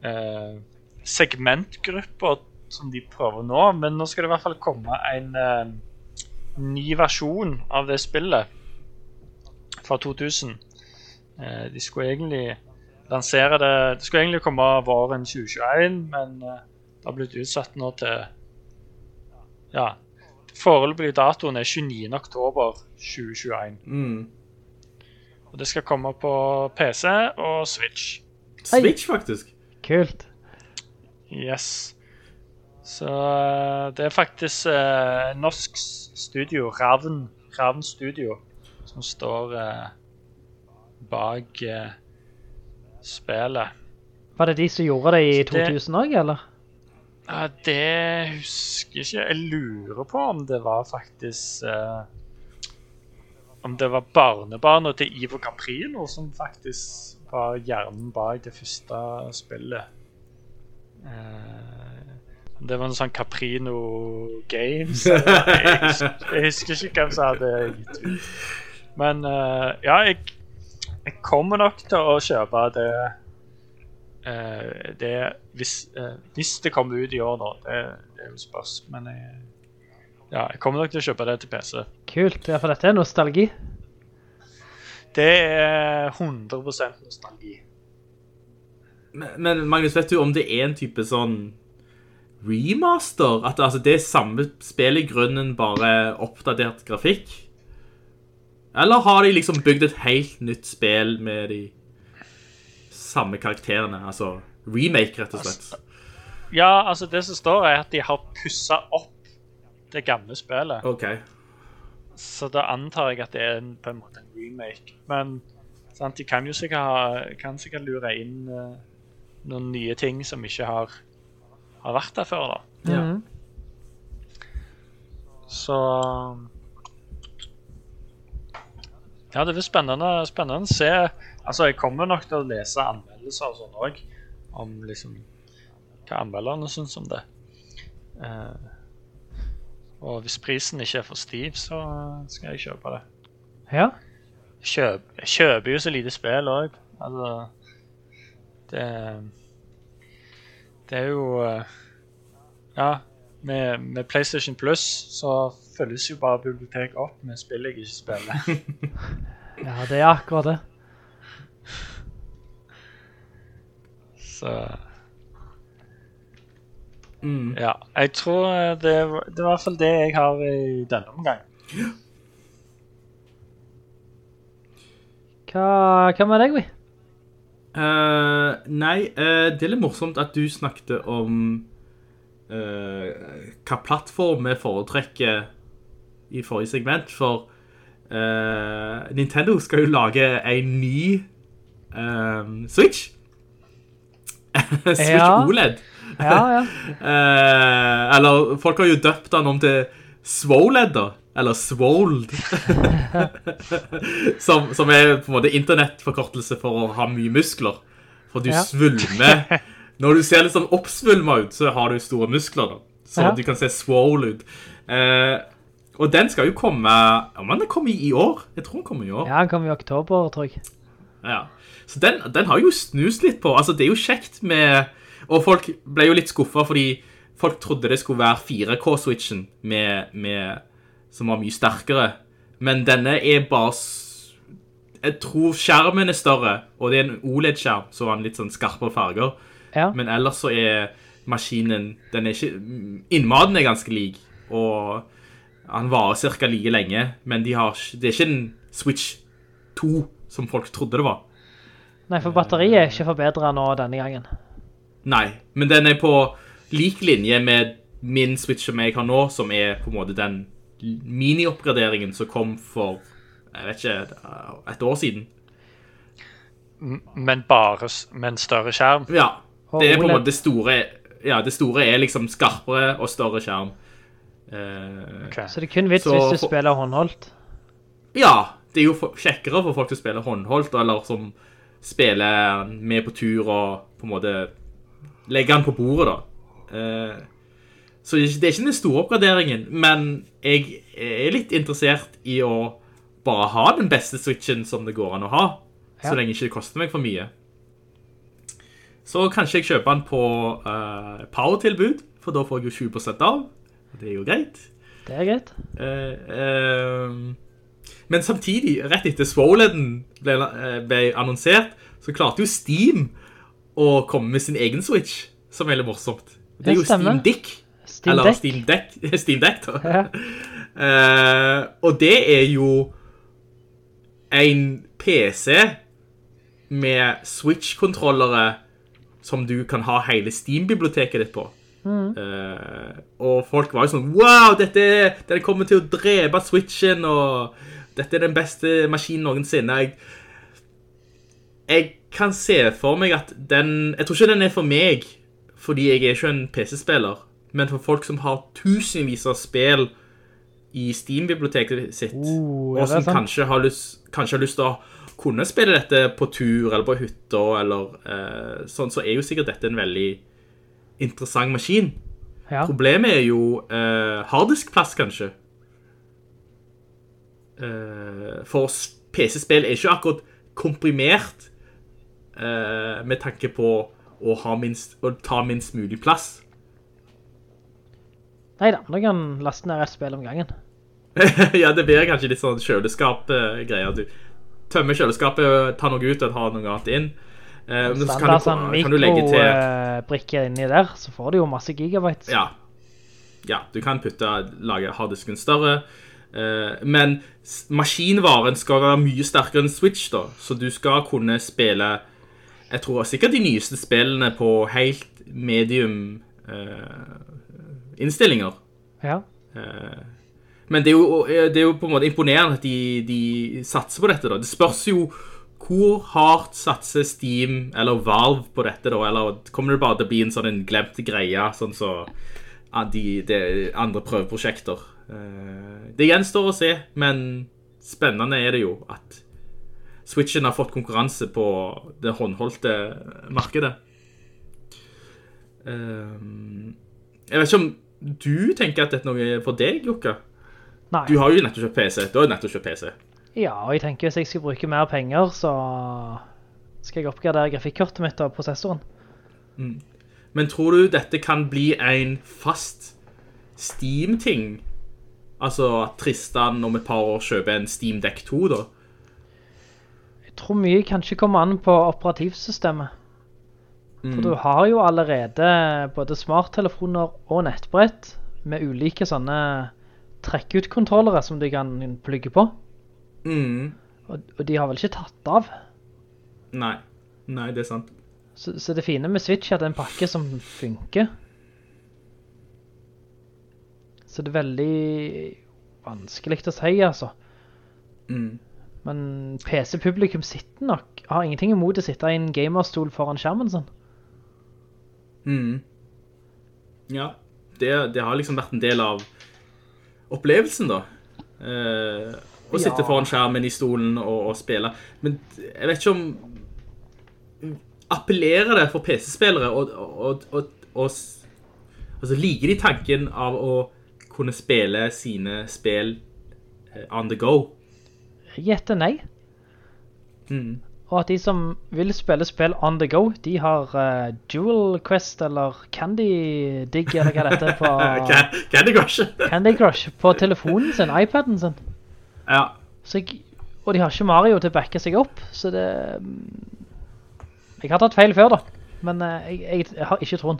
eh, segmentgrupper som de prøver nå, men nå skal det i hvert fall komme en eh, ny versjon av det spillet fra 2000. Eh, de skulle egentlig lansere det Det skulle egentlig komme våren 2021, men eh, det har blitt utsatt nå til Ja. Foreløpig datoen er 29. oktober 2021. Mm. Og det skal komme på PC og Switch. Switch, faktisk. Kult. Yes. Så eh, det er faktisk eh, norsk studio, Ravn, Ravn Studio, som står eh, bak eh, spillet. Var det de som gjorde det i 2000 òg, eller? Ja, det husker jeg ikke. Jeg lurer på om det var faktisk uh, Om det var barnebarna til Ivo Caprino som faktisk var hjernen bak det første spillet. Uh, det var en sånn Caprino Games jeg, jeg husker ikke hvem som hadde gitt ut. Men uh, ja, jeg, jeg kommer nok til å kjøpe det Eh, det hvis, eh, hvis det kommer ut i år, da. Det, det er jo spørs. Men jeg, ja, jeg kommer nok til å kjøpe det til PC. Kult. Ja, for dette er nostalgi. Det er 100 nostalgi. Men, men Magnus, vet du om det er en type sånn remaster? At altså, det er samme spill i grunnen, bare oppdatert grafikk? Eller har de liksom bygd et helt nytt spill med de samme karakterene? Altså remake, rett og slett. Ja, altså det som står, er at de har pussa opp det gamle spillet. OK. Så da antar jeg at det er en, på en måte en remake. Men sant, de kan jo sikkert, ha, kan sikkert lure inn uh, noen nye ting som ikke har, har vært der før, da. Ja. Mhm. Så Ja, det blir spennende, spennende å se. Altså, jeg kommer nok til å lese anmeldelser og sånn òg, om liksom hva anmelderne syns om det. Uh, og hvis prisen ikke er for stiv, så skal jeg kjøpe det. Ja. Kjøp, jeg kjøper jo så lite spill òg. Altså Det Det er jo eh, Ja, med, med PlayStation Plus så fylles jo bare biblioteket opp med spill jeg ikke spiller. ja, det er akkurat det. Så Mm. ja. Jeg tror eh, det, det er i hvert fall det jeg har i denne omgang. Hva, hva med deg, Vi? Uh, nei, uh, det er litt morsomt at du snakket om uh, hva plattform vi foretrekker i forrige segment, for uh, Nintendo skal jo lage en ny um, Switch. Switch Ja. OLED. Ja, ja. uh, eller folk har jo døpt den om til Swoled, da. Eller Swold. som, som er på en måte internettforkortelse for å ha mye muskler. For du Ja. svulmer. Når du ser litt sånn oppsvulma ut, så har du store muskler, da. Så Ja. du kan se swole ut. Eh, og den skal jo komme Ja, men den kommer i år? Jeg tror den kommer i år. ja, den kommer i oktober, tror jeg. Ja. Så den, den har jo snust litt på. Altså, det er jo kjekt med Og folk ble jo litt skuffa fordi folk trodde det skulle være 4K-switchen med, med, som var mye sterkere. Men denne er bare Jeg tror skjermen er større, og det er en OLED-skjerm, så har den litt sånn skarpere farger. Ja. Men ellers så er maskinen Den er ikke Innmaten er ganske lik, og han varer ca. like lenge, men de har, det er ikke en Switch 2 som folk trodde det var. Nei, for batteriet er ikke forbedret nå denne gangen. Nei, men den er på lik linje med min Switch som jeg har nå, som er på en måte den mini-oppgraderingen som kom for, jeg vet ikke, et år siden. Men bare med en større skjerm. Ja, det er på en måte det store, ja, det store er liksom skarpere og større skjerm. Eh, Ok. Så det er kun vits Så hvis du spiller håndholdt. Ja, det er jo for, kjekkere for folk som spiller håndholdt, eller som spiller med på tur og på en måte legger den på bordet, da. Eh, så det er ikke- det er ikke den store oppgraderingen, men jeg er litt interessert i å bare ha den beste switchen som det går an å ha, Ja. så lenge ikke det koster meg for mye. Så kanskje jeg kjøper den på uh, power-tilbud, for da får jeg jo 20% av. Det er jo greit. Det er greit. Uh, uh, men samtidig, rett etter Swoleden ble, eh, ble annonsert, så klarte jo Steam å komme med sin egen Switch, som er veldig morsomt. Det er jo. Steam Dick. Steam eller Deck. Steam Deck, Steam Deck da. Ja. Uh, og det er jo en PC med Switch-kontrollere som du kan ha hele Steam-biblioteket ditt på. Eh, og folk var jo sånn Wow, dette den kommer til å drepe Switchen, og dette er den beste maskinen noensinne. Jeg, jeg kan se for meg at den Jeg tror ikke den er for meg, fordi jeg er ikke en PC-spiller, men for folk som har tusenvis av spill i Steam-biblioteket sitt, uh, og som kanskje har, lyst, kanskje har lyst til å kunne spille dette på tur eller på hytta, eller uh, sånn, så er jo sikkert dette en veldig interessant maskin. Ja. Problemet er jo eh, harddiskplass, kanskje. Eh, for PC-spill er ikke akkurat komprimert eh, med tanke på å, ha minst, å ta minst mulig plass. Nei da, du kan laste ned et spill om gangen. ja, det blir kanskje litt sånn kjøleskap-greier. Du tømmer kjøleskapet, tar noe ut og tar noe annet inn. Eh, men så kan du, sånn mikrobrikke inni der, så får du jo masse gigabytes. Ja. ja, du kan putte, lage harddisken større. Uh, men maskinvaren skal være mye sterkere enn Switch, da. Så du skal kunne spille Jeg tror sikkert de nyeste spillene på helt medium uh, innstillinger. Ja. Uh, Men det er, jo, det er jo på en måte imponerende at de, de satser på dette. da. Det spørs jo hvor hardt satser Steam eller Valve på dette, da? Eller kommer det bare til å bli en sånn en glemt greie, sånn som så, de, de andre prøveprosjekter? Eh, Det gjenstår å se, men spennende er det jo at Switchen har fått konkurranse på det håndholdte markedet. Eh, Jeg vet ikke om du tenker at dette er noe for deg, Jokka? Du har jo nettopp kjøpt PC. Du har jo nettopp kjøpt PC. Ja, og jeg tenker hvis jeg skal bruke mer penger, så skal jeg oppgradere grafikkortet mitt og prosessoren. Men tror du dette kan bli en fast Steam-ting? Altså at Tristan om et par år kjøper en Steam Deck 2, da? Jeg tror mye kanskje kommer an på operativsystemet. For du har jo allerede både smarttelefoner og nettbrett med ulike sånne trekkutkontrollere som du kan plugge på. Mm. Og, og de har vel ikke tatt av. Nei. Nei, det er sant. Så, så det fine med Switch er at det er en pakke som funker. Så det er veldig vanskelig å si, altså. Mm. Men PC-publikum sitter nok, har ingenting imot å sitte i en gamerstol foran skjermen sin. Mm. Ja. Det, det har liksom vært en del av opplevelsen, da. Eh, å sitte foran skjermen i stolen og, og spille. Men jeg vet ikke om Appellerer det for PC-spillere og, og, Altså, liker de tanken av å kunne spille sine spill eh, on the go? Gjette nei. Mm. Og at de som vil spille spill on the go, de har uh, Jewel Quest eller Candy Dig eller hva det heter på Candy Crush. Candy Crush på telefonen sin, iPaden sin. Ja. Så jeg, og de har ikke Mario til å backe seg opp, så det... Jeg har tatt feil før da, men eh, jeg, jeg, jeg har ikke troen.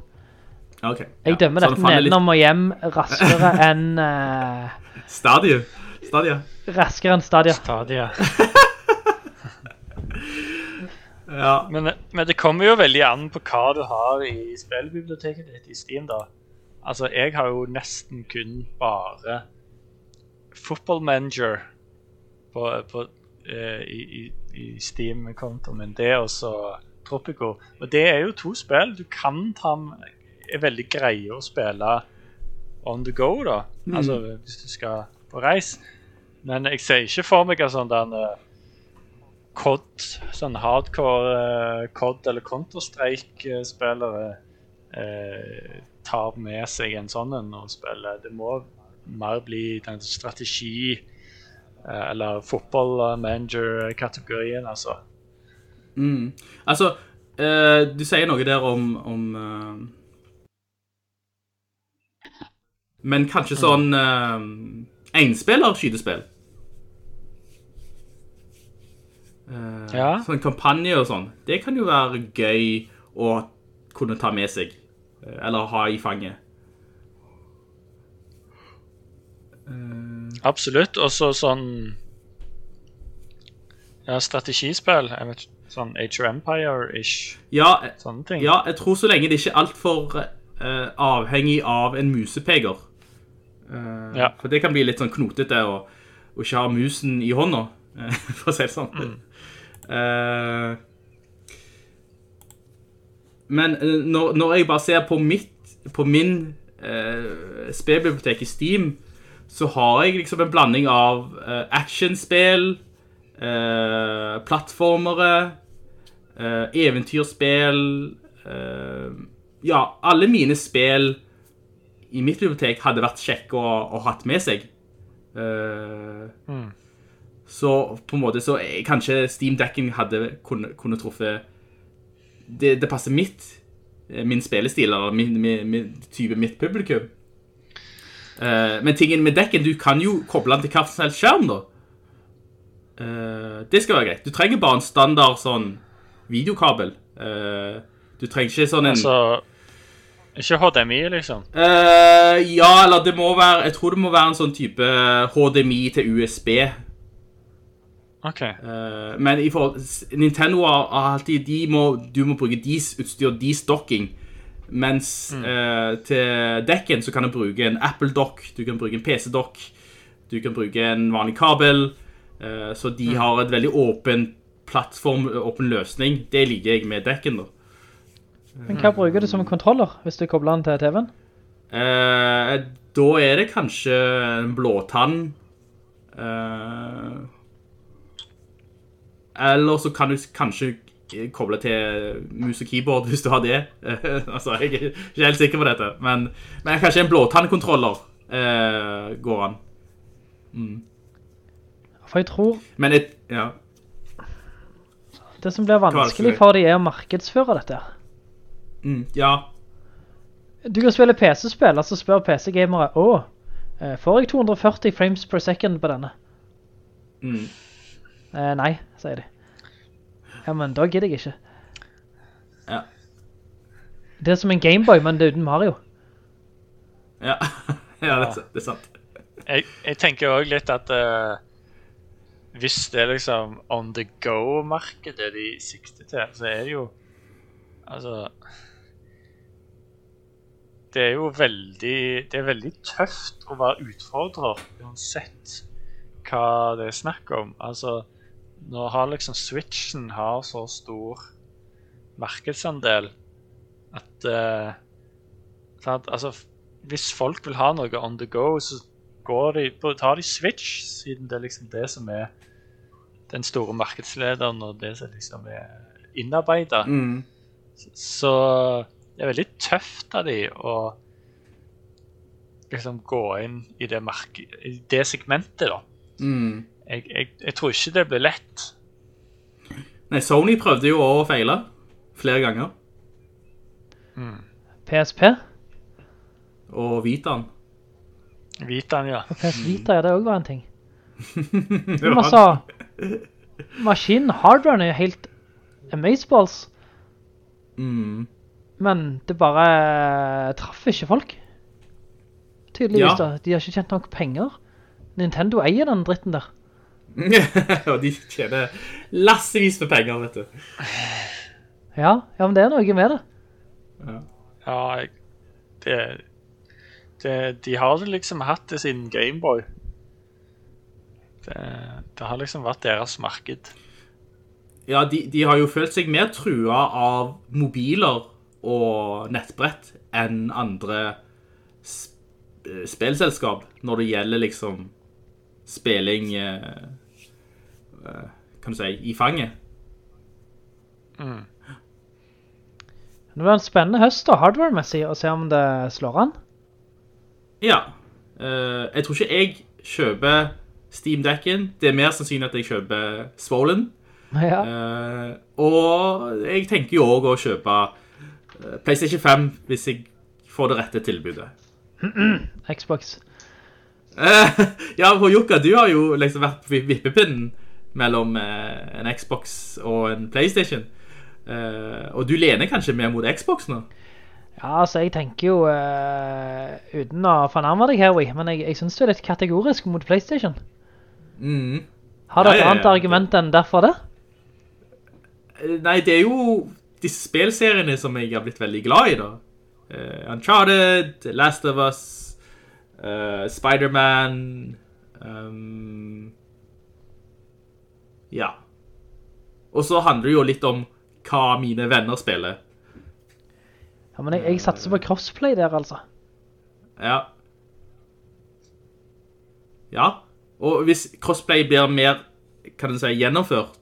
Ok. Jeg ja. dømmer dette nedenom litt- og hjem raskere enn Uh... Stadia. Stadia. raskere enn Stadia. Stadia. Ja. Men, men det kommer jo veldig an på hva du har i spillbiblioteket ditt i Steam, da. Altså, jeg har jo nesten kun bare Football Manager på, på, eh, i, i, i Steam-kontoen min. Det og så Tropico. Og det er jo to spill du kan ta er veldig greie å spille on the go, da. Altså hvis du skal på reis. Men jeg ser ikke for meg en sånn den eh, COD, sånn hardcore eh, COD eller Counter-Strike-spillere eh, tar med seg en sånn en og spiller. Det må mer bli den strategi eller fotball-manager-kategorien, altså. Mm. Altså, eh, du sier noe der om, om eh, Men kanskje sånn uh, enspillerskytespill? Eh, Ja. Sånn kampanje og sånn. Det kan jo være gøy å kunne ta med seg. eh, Eller ha i fanget. Absolutt. Og så sånn Ja, strategispill. Jeg vet, ikke, sånn Age of Empire-ish. Ja, eh, Sånne ting. ja, jeg tror så lenge det ikke er altfor uh, avhengig av en musepeker. Uh, Ja. For det kan bli litt sånn knotete å, å ikke ha musen i hånda, eh, for å si det sånn. Eh, men eh, når, når jeg bare ser på mitt, på min uh, spillbibliotek i Steam, så har jeg liksom en blanding av uh, actionspill, uh, plattformere, uh, eventyrspill Ja, alle mine spill i mitt bibliotek hadde vært kjekke å, å hatt med seg. Mm. Så på en måte så jeg, kanskje Steam Decking hadde kunne, kunne truffet det, det passer mitt min spillestil, eller min, min, min type mitt publikum. Eh, men tingen med dekken, du kan jo koble den til hvilken som helst skjerm, da. Eh, det skal være greit. Du trenger bare en standard sånn videokabel. Eh, du trenger ikke sånn en Altså Ikke HDMI, liksom. Ja, eller det må være Jeg tror det må være en sånn type HDMI til USB. OK. Men i forhold Nintendo har har alltid de må, Du må bruke deres utstyr, deres docking. Mens eh, til dekken så kan du bruke en Apple dock, du kan bruke en PC-dock, du kan bruke en vanlig kabel. Eh, så de har et veldig åpen plattform, åpen løsning. Det liker jeg med dekken, da. Men hva bruker du som en kontroller hvis du kobler den til TV-en? Eh, da er det kanskje en blåtann. Eh, eller så kan du kanskje koble til mus og keyboard hvis du har det. altså, jeg er ikke helt sikker på dette. Men, men kanskje en blåtannkontroller eh, går an. For jeg tror Men et, ja. det som blir vanskelig for de er å markedsføre dette. Mm, ja. Du kan spille PC-spill, og så spør PC-gamere, åh, eh, får jeg 240 frames per second på denne? Mm. Eh, nei, sier de. Ja, men da gidder jeg ikke. Ja. Det er som en Gameboy, men det er uten Mario. Ja, ja det, er sant- det er sant. Jeg, jeg tenker også litt at uh, hvis det er liksom on the go-markedet de sikter til, så er det jo Altså Det er jo veldig Det er veldig tøft å være utfordrer uansett hva det er snakk om. Altså Nå har liksom Switchen har så stor markedsandel at uh, sant? Altså, hvis folk vil ha noe on the go, så går de, tar de Switch, siden det er liksom det som er den store markedslederen, og det som liksom er innarbeidet. Mm. Så det er veldig tøft av de å liksom gå inn i det, mark i det segmentet, da. Mm. Jeg, jeg, jeg tror ikke det blir lett. Nei, Sony prøvde jo å feile flere ganger. PSP? Og Vitaen. Vitaen, ja. PS Vita, ja, det også var en ting. Det Men var- altså, maskinen, hardwaren er jo helt amazeballs, Mm. men det bare traff ikke folk. Tydeligvis Ja. da, de har ikke tjent nok penger. Nintendo eier den dritten der. og de tjener lassevis med penger, vet du. Ja, ja, men det er noe med det. Ja, jeg, det, det De har liksom hatt det siden Gameboy. Det, det har liksom vært deres marked. Ja, de, de har jo følt seg mer trua av mobiler og nettbrett enn andre sp spillselskap når det gjelder liksom spilling eh, eh, kan du si, i fanget. Det var en spennende høst da, hardware-messig, å se om det slår an. Ja. Eh, jeg tror ikke jeg kjøper Steam-dekken. Det er mer sannsynlig at jeg kjøper Swollen. Ja, Eh, og jeg tenker jo også å kjøpe eh, PlayStation 5 hvis jeg får det rette tilbudet. Xbox. Eh, ja, for Jukka, du har jo liksom vært på vippepinnen mellom eh, en Xbox og en PlayStation. Eh, og du lener kanskje mer mot Xbox nå? Ja, altså jeg tenker jo, uh, uten å fornærme deg, Harry, men jeg, jeg synes du er litt kategorisk mot Playstation. Mm. Har du Ja, et ja, ja, annet det- argument enn derfor det? Nei, det er jo disse spilseriene som jeg har blitt veldig glad i, da. Uh, Uncharted, Last of Us, uh, Spider-Man ehm, Ja. Og så handler det jo litt om hva mine venner spiller. Ja, men jeg, jeg satser på crossplay der, altså. Ja. Ja. Og hvis crossplay blir mer, kan du si, gjennomført,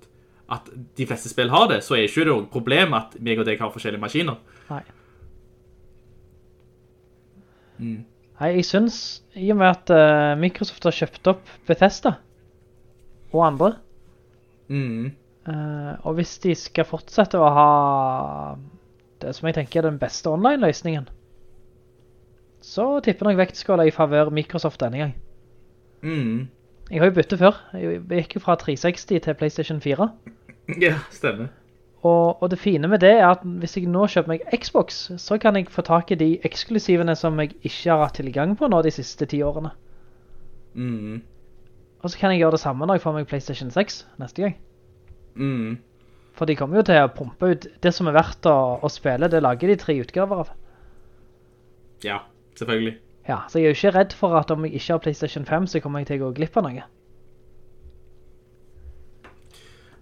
at de fleste spill har det, så er ikke det noe problem at meg og deg har forskjellige maskiner. Nei. Nei, jeg synes, i og med at eh, Microsoft har kjøpt opp Bethesda og andre, Mm. Uh, og hvis de skal fortsette å ha det som jeg tenker er den beste online-løsningen, så tipper nok vektskåla i favør Microsoft denne gang. Mm. Jeg har jo byttet før. Jeg gikk jo fra 360 til PlayStation 4. Ja, stemmer. Og, og det fine med det er at hvis jeg nå kjøper meg Xbox, så kan jeg få tak i de eksklusivene som jeg ikke har hatt tilgang på nå de siste ti årene. Mm. Og så kan jeg gjøre det samme når jeg får meg PlayStation 6 neste gang. Mm. For de kommer jo til å pumpe ut det som er verdt å, å spille, det lager de tre utgaver av. Ja, selvfølgelig. Ja, så jeg er jo ikke redd for at om jeg ikke har PlayStation 5, så kommer jeg til å gå glipp av noe.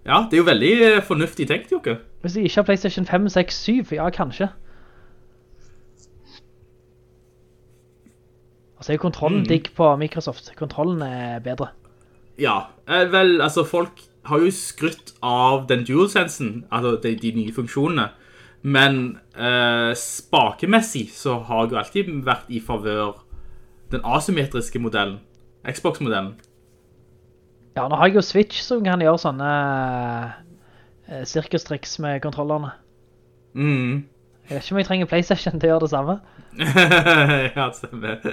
Ja, det er jo veldig eh, fornuftig tenkt, Jokke. Hvis jeg ikke har PlayStation 5, 6, 7, ja, kanskje. Og så er jo kontrollen Mm. digg på Microsoft. Kontrollen er bedre. Ja, eh, vel, altså folk har jo skrytt av den DualSensen, altså de, de nye funksjonene, men eh, spakemessig så har jeg jo alltid vært i favør den asymmetriske modellen, Xbox-modellen. Ja, nå har jeg jo Switch som kan gjøre sånne eh, sirkustriks med kontrollerne. Mm. Jeg vet ikke om jeg trenger PlayStation til å gjøre det samme. ja, det stemmer.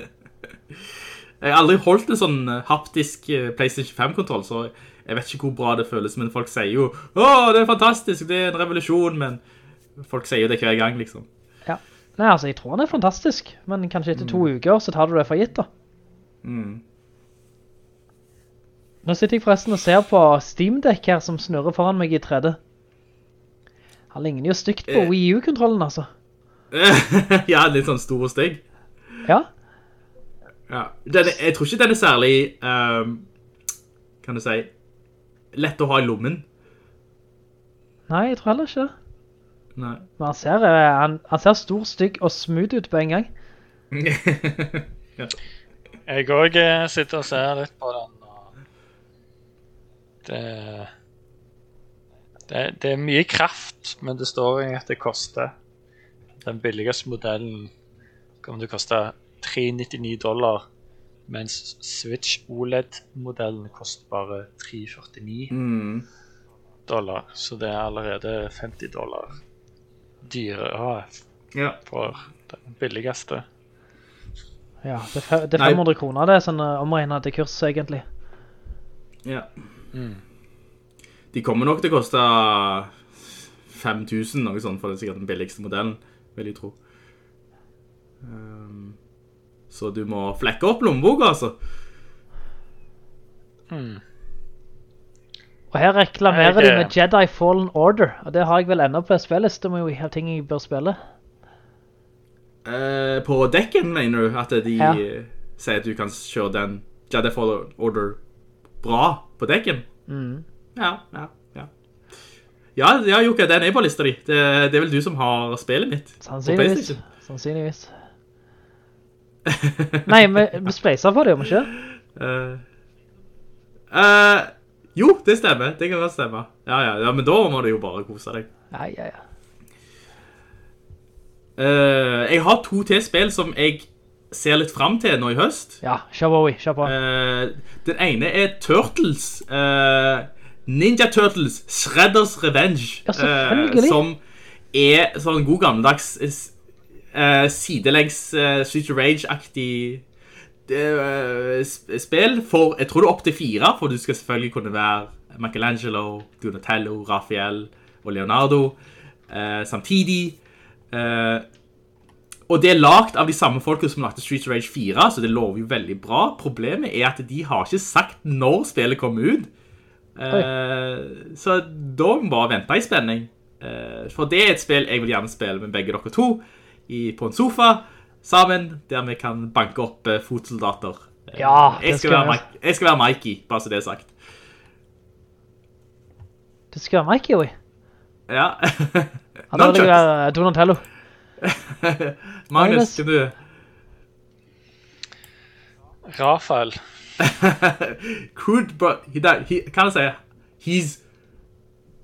Jeg har aldri holdt en sånn eh, haptisk eh, PlayStation 5-kontroll, så jeg vet ikke hvor bra det føles, men folk sier jo «Åh, det er fantastisk, det er en revolusjon», men folk sier jo det hver gang, liksom. Ja. Nei, altså, jeg tror den er fantastisk, men kanskje etter to uker så tar du det for gitt da. Mm. Nå sitter jeg forresten og ser på Steam Deck her som snurrer foran meg i 3D. Han ligner jo stygt på Eh. Wii U-kontrollen, altså. ja, litt sånn stor og stygg. Ja, Ja. Den, jeg tror ikke den er særlig, um, kan du si, lett å ha i lommen. nei, jeg tror heller ikke. Nei. Men han ser, eh, han, han ser stor, stygg og smooth ut på en gang. ja. Jeg òg sitter og ser litt på den. Det, det, det er mye kraft, men det står jo at det koster Den billigste modellen kommer til å koste 399 dollar, mens Switch OLED-modellen koster bare 349 Mm. dollar. Så det er allerede 50 dollar dyrere Ja. for den billigste. Ja, det er, det er Nei. 500 kroner det, er sånn omregna omregnet til kurs egentlig. ja. De kommer nok til å koste 5000, noe sånt, for det er sikkert den billigste modellen, vil jeg tro. Ehm, så du må flekke opp lommeboka, altså. Og her reklamerer Jeg, de med Jedi Fallen Order, og det har jeg vel enda på spilleliste, må jo ha ting jeg bør spille. Eh, på dekken, mener du, at de Ja. sier at du kan kjøre den Jedi Fallen Order bra på dekken? Mm. Ja, ja, ja. Ja, ja Jukka, den er på lista di. Det, det er vel du som har spillet mitt. Sannsynligvis. Sannsynligvis. Nei, vi, vi spleiser på det, om ikke? Uh, uh, Jo, det stemmer. Det kan være stemme. Ja, ja, ja, men da må du jo bare kose deg. Ja, ja, ja. Uh, jeg har to til spill som jeg ser litt frem til nå i høst. Ja, kjør på, Kjør på. Den ene er Turtles. Ninja Turtles Shredders Revenge. Ja, selvfølgelig. som er sånn god gammeldags uh, sidelengs uh, Street Rage-aktig eh, spill. For jeg tror det er opp til fire, for du skal selvfølgelig kunne være Michelangelo, Donatello, Raphael og Leonardo eh, samtidig. Eh, og det er lagt av de samme folkene som lagde Street Rage 4, så det lover jo veldig bra. Problemet er at de har ikke sagt når spillet kommer ut. Uh, så da må vi bare vente i spenning. Uh, for det er et spill jeg vil gjerne spille med begge dere to i, på en sofa sammen, der vi kan banke opp eh, fotsoldater. Eh, Ja, jeg, skal skal være. Mike, jeg skal være Mikey, bare så det er sagt. Du skal være Mikey, Oi. Ja. Ja, hadde ikke vært Donatello. Magnus, skal du... Rafael. Crude, but... He, he, kan jeg si? He's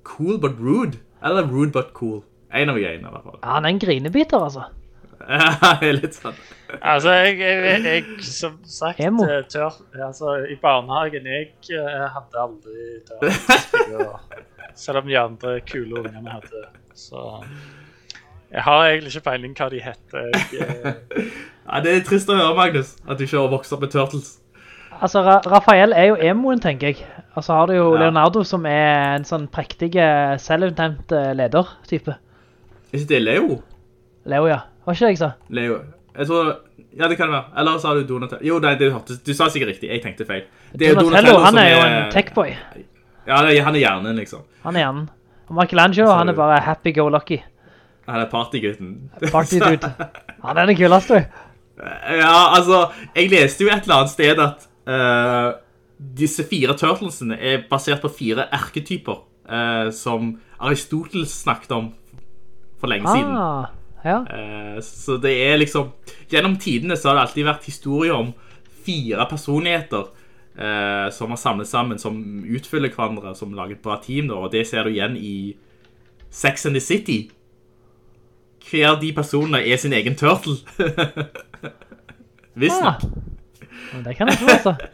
cool but rude. Eller rude but cool. En av greiene, i hvert fall. Ja, han er en grinebiter, altså. Ja, det er litt sånn. Altså, jeg, jeg, jeg som sagt Emo. eh, tør Altså, i barnehagen Jeg eh, hadde aldri tørrspill. Selv om de andre kule ungene hadde. Så jeg har egentlig ikke peiling hva de heter. Jeg, eh, Ja, det er trist å høre, Magnus, at du ikke har vokst opp med Turtles. Altså, Ra Raphael er jo emoen, tenker jeg. Og så har du jo Ja. Leonardo, som er en sånn prektige, selvutnevnt eh, leder-type. Er ikke det Leo? Leo, ja. Var ikke det jeg sa? Leo. Jeg tror... Ja, det kan det være. Eller sa du Donatello? Jo, nei, det hørtes... Du sa sikkert riktig. Jeg tenkte feil. Det er Donatello, han er jo en techboy. Ja, det han er hjernen, liksom. Han er hjernen. Og Michelangelo, han er bare happy-go-lucky. Han er partygutten. Party dude. Han er den kuleste, du. Ja, altså, jeg leste jo et eller annet sted at uh, disse fire turtlesene er basert på fire erketyper uh, som Aristoteles snakket om for lenge siden. Ah, ja. Eh, så det er liksom Gjennom tidene så har det alltid vært historier om fire personligheter eh, som har samlet sammen, som utfyller hverandre, som lager et bra team. Da, og det ser du igjen i Sex and the City. Hver av de personene er sin egen turtle. Visstnok. Men Det kan jeg tro, altså.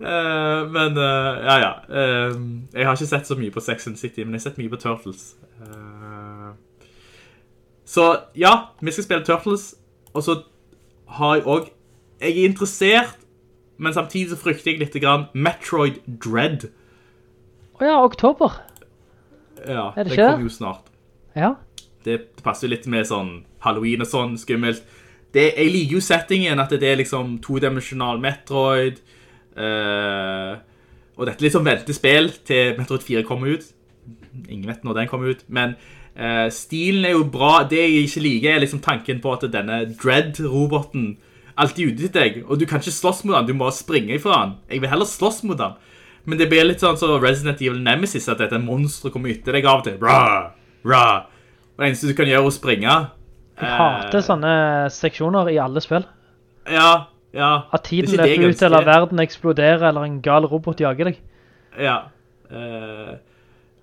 Eh, men eh, ja, ja. Jeg har ikke sett så mye på Sex and the City, men jeg har sett mye på Turtles. Eh, så ja, vi skal spille Turtles, og så har jeg også Jeg er interessert, men samtidig så frykter jeg litt grann Metroid Dread. Å ja, oktober. Ja, Er det det kommer jo snart. Ja. Det passer jo litt med sånn Halloween og sånn, skummelt. Det, jeg liker jo settingen, at det er liksom todimensjonal Metroid. eh, og dette er litt sånn ventespill til Metroid 4 kommer ut. Ingen vet når den kommer ut, men stilen er jo bra. Det jeg ikke liker er liksom tanken på at denne Dread-roboten alltid ute til deg, og du kan ikke slåss mot han, du må springe ifra han. Jeg vil heller slåss mot han. Men det blir litt sånn så Resident Evil Nemesis, at dette monsteret kommer etter deg av og til. Rah, rah. Og det eneste du kan gjøre er å springe. Jeg Eh, hater sånne seksjoner i alle spill. Ja, ja. At tiden er løper ut, eller verden eksploderer, eller en gal robot jager deg. Ja. eh,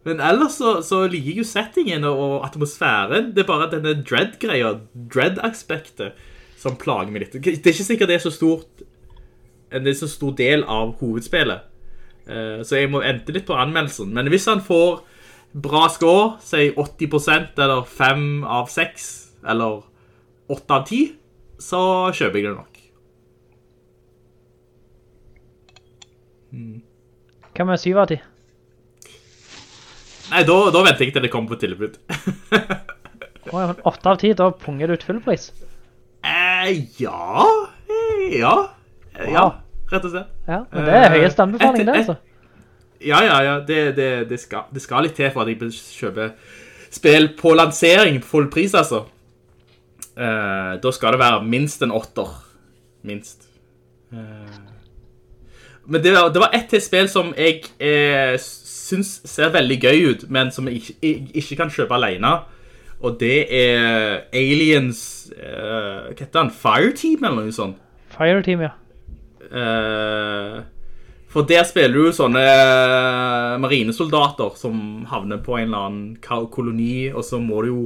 men ellers så, så liker jeg jo settingen og, atmosfæren. Det er bare denne dread-greia, dread-aspektet, som plager meg litt. Det er ikke sikkert det er så stort, det så stor del av hovedspillet. Eh, så jeg må vente litt på anmeldelsen. Men hvis han får bra score, si 80% eller 5 av 6, eller 8 av 10, så kjøper jeg det nok. Hva med 7 av 10? Nei, da, da venter jeg til det kommer på tilbud. Å ja, men 8 av 10, da punger du ut full pris. Eh, ja eh, Ja. Eh, Ja, rett og slett. Ja, men det er høyeste anbefaling, det, altså. Ja, ja, ja. Det, det, det, skal, det skal litt til for at jeg bør kjøpe spill på lansering på full pris, altså. Eh, da skal det være minst en åtter. Minst. Eh, men det var, det var ett til spill som jeg eh, syns ser veldig gøy ut, men som jeg ikke, jeg ikke kan kjøpe alene. Og det er Aliens uh, Hva heter han? Fireteam, eller noe sånt? Fireteam, ja. Uh, For der spiller du sånne eh, marinesoldater som havner på en eller annen koloni, og så må du jo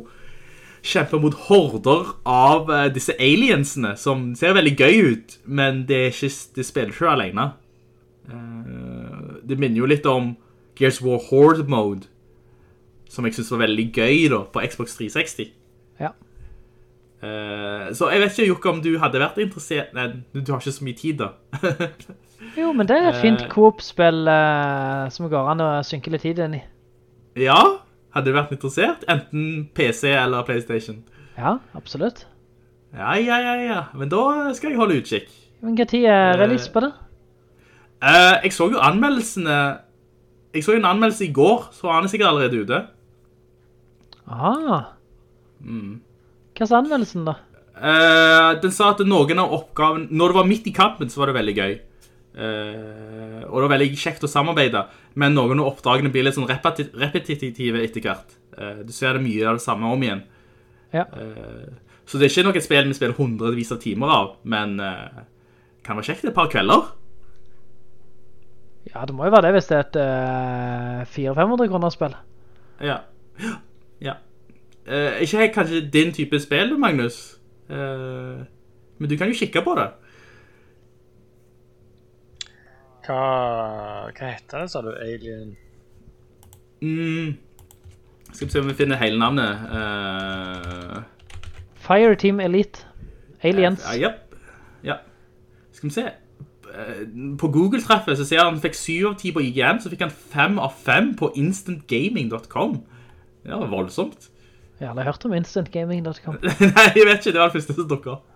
kjempe mot horder av disse aliensene, som ser veldig gøy ut, men det, ikke, det spiller ikke alene. Uh, det minner jo litt om Gears War Horde Mode, som jeg synes var veldig gøy da, på Xbox 360. Ja. Uh, så jeg vet ikke, Jokka, om du hadde vært interessert Nei, du har ikke så mye tid, da. Jo, men det er et fint Eh. Coop-spill uh, som går an å synke litt tid inn i. ja, hadde du vært interessert? Enten PC eller PlayStation. Ja, absolutt. Ja, ja, ja, ja. Men da skal jeg holde utkikk. Men hva tid er release på det? Uh, jeg så jo anmeldelsene Jeg så en anmeldelse i går, så han er sikkert allerede ute. Ah. Mm. Hva sa anmeldelsen da? Uh, den sa at noen av oppgaven Når det var midt i kampen, så var det veldig gøy. Uh, og det var veldig kjekt å samarbeide, men noen av oppdragene blir litt sånn repeti repetitive etter hvert. Uh, du ser det mye av det samme om igjen. Ja. Så det er ikke noe spill vi spiller hundrevis av timer av, men kan være kjekt et par kvelder. Ja, det må jo være det hvis det er et uh, 400-500 kroner spill. Ja. ja. Uh, ikke helt kanskje din type spill, Magnus. Uh, men du kan jo kikke på det. Hva, hva heter det, sa du? Alien Mm. Skal vi se om vi finner hele navnet. Eh, Fireteam Elite. Aliens. Ja, ja. ja. Skal vi se. Eh, På Google-treffet så ser han fikk 7 av 10 på IGN, så fikk han 5 av 5 på instantgaming.com. Det var voldsomt. Jeg har aldri hørt om instantgaming.com. Nei, jeg vet ikke, det var det første som dukket opp.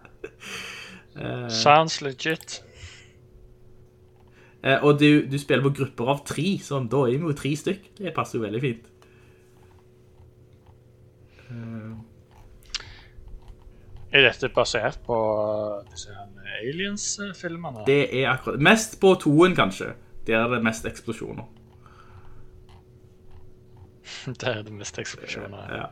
Sounds legit. Eh, og du, du spiller på grupper av tre, sånn, da er vi jo tre stykk. Det passer jo veldig fint. Er dette basert på disse her Aliens-filmene? Det er akkurat Mest på toen, kanskje. Der er det mest eksplosjoner. Det er det mest eksplosjoner. Ja.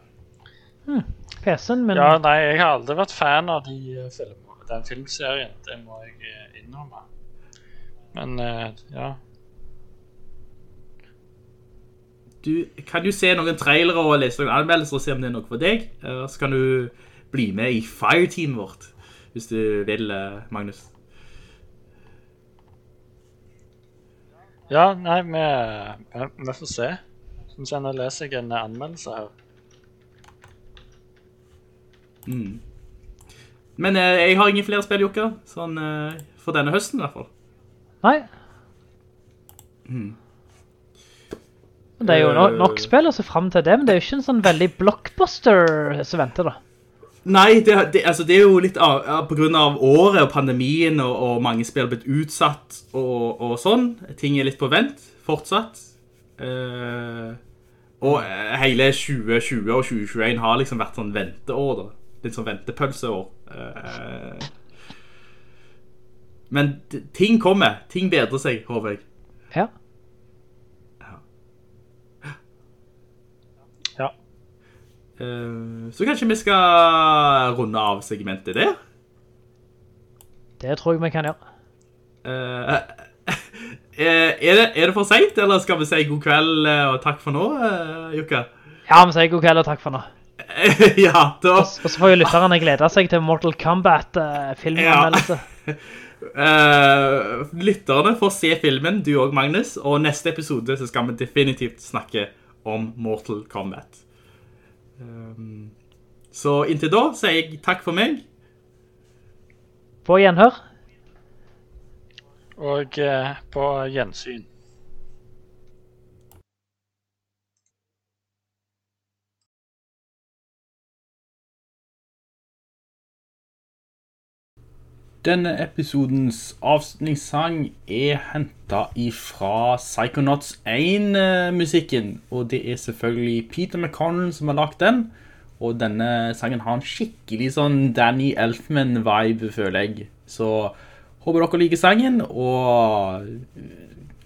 PC-en min. Ja, nei, jeg har aldri vært fan av de filmer, den filmserien. Det må jeg uh, innrømme. Men uh, ja. Du kan jo se noen trailere og lese noen anmeldelser og se om det er noe for deg. Eller Så kan du bli med i Fireteamet vårt, hvis du vil, eh, Magnus. Ja, nei, vi, vi, vi får se. Som sagt, nå leser jeg en anmeldelse her. Mm. Men eh, jeg har ingen flere spill, Jokka. Sånn eh, for denne høsten, i hvert fall. Nei. Mm. Det er jo no nok spill å se fram til det, men det er jo ikke en sånn veldig blockbuster som venter da. Nei, det, det, altså, det er jo litt av, ja, på grunn av året og pandemien, og, og mange spill har blitt utsatt og, og sånn. Ting er litt på vent, fortsatt. Eh, og hele 2020 og 2021 har liksom vært sånn venteår, da. Litt sånn ventepølseår. Eh, men ting kommer. Ting bedrer seg, håper jeg. Ja. Eh, så kanskje vi skal runde av segmentet der? Det tror jeg vi kan gjøre. Eh, eh, er, det, er det for sent, eller skal vi si god kveld eh, og takk for nå, Jukka? Ja, vi sier god kveld og takk for nå. ja, da... Og så får jo lytterne glede seg til Mortal Kombat-filmen. Ja. Eh, lytterne får se filmen, du og Magnus, og neste episode så skal vi definitivt snakke om Mortal Kombat. Um, så inntil da sier jeg takk for meg. På gjenhør. Og eh, på gjensyn. Denne episodens avslutningssang er hentet ifra Psychonauts 1-musikken, og det er selvfølgelig Peter McConnell som har lagt den, og denne sangen har en skikkelig sånn Danny Elfman-vibe, føler jeg. Så håper dere liker sangen, og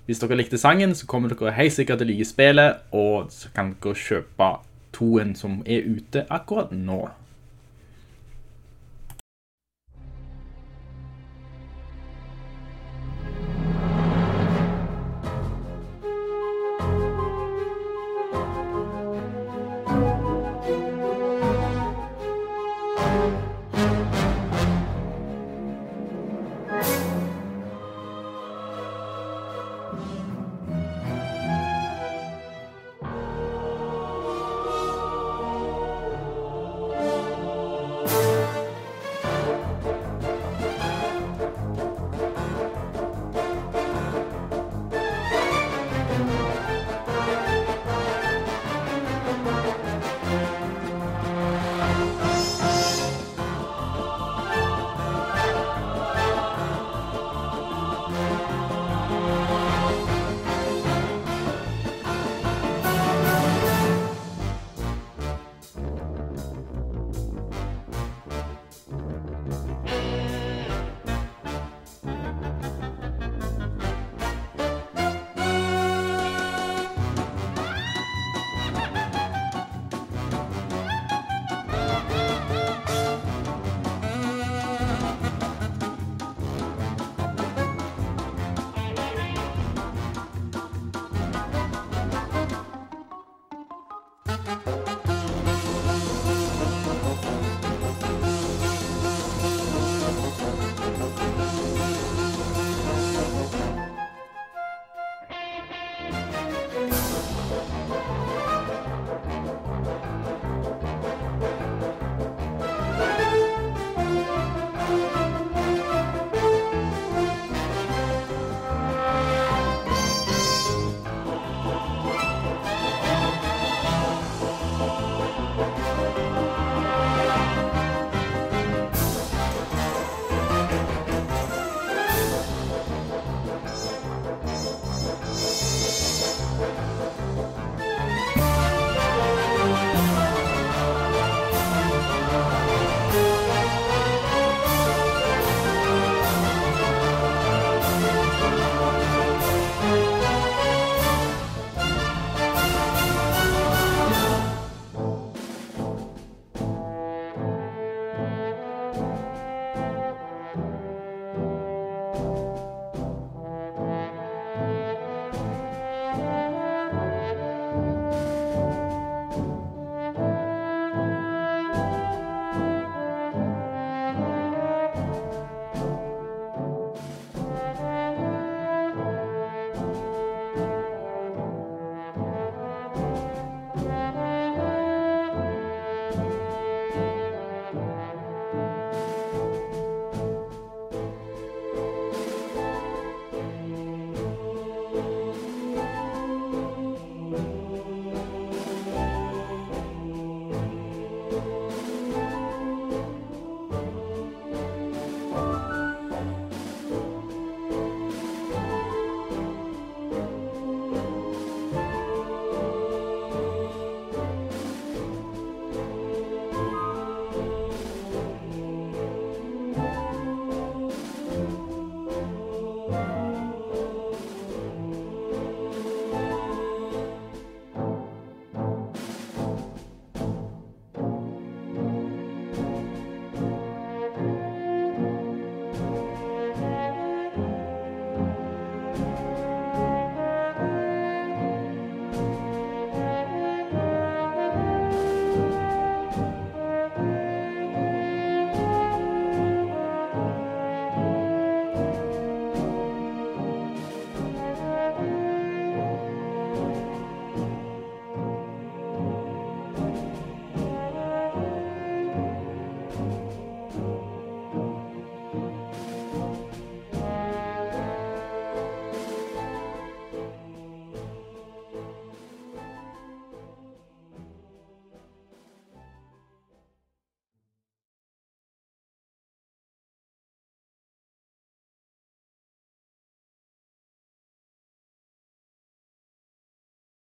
hvis dere likte sangen, så kommer dere helt sikkert til å like spillet, og så kan dere kjøpe toen som er ute akkurat nå.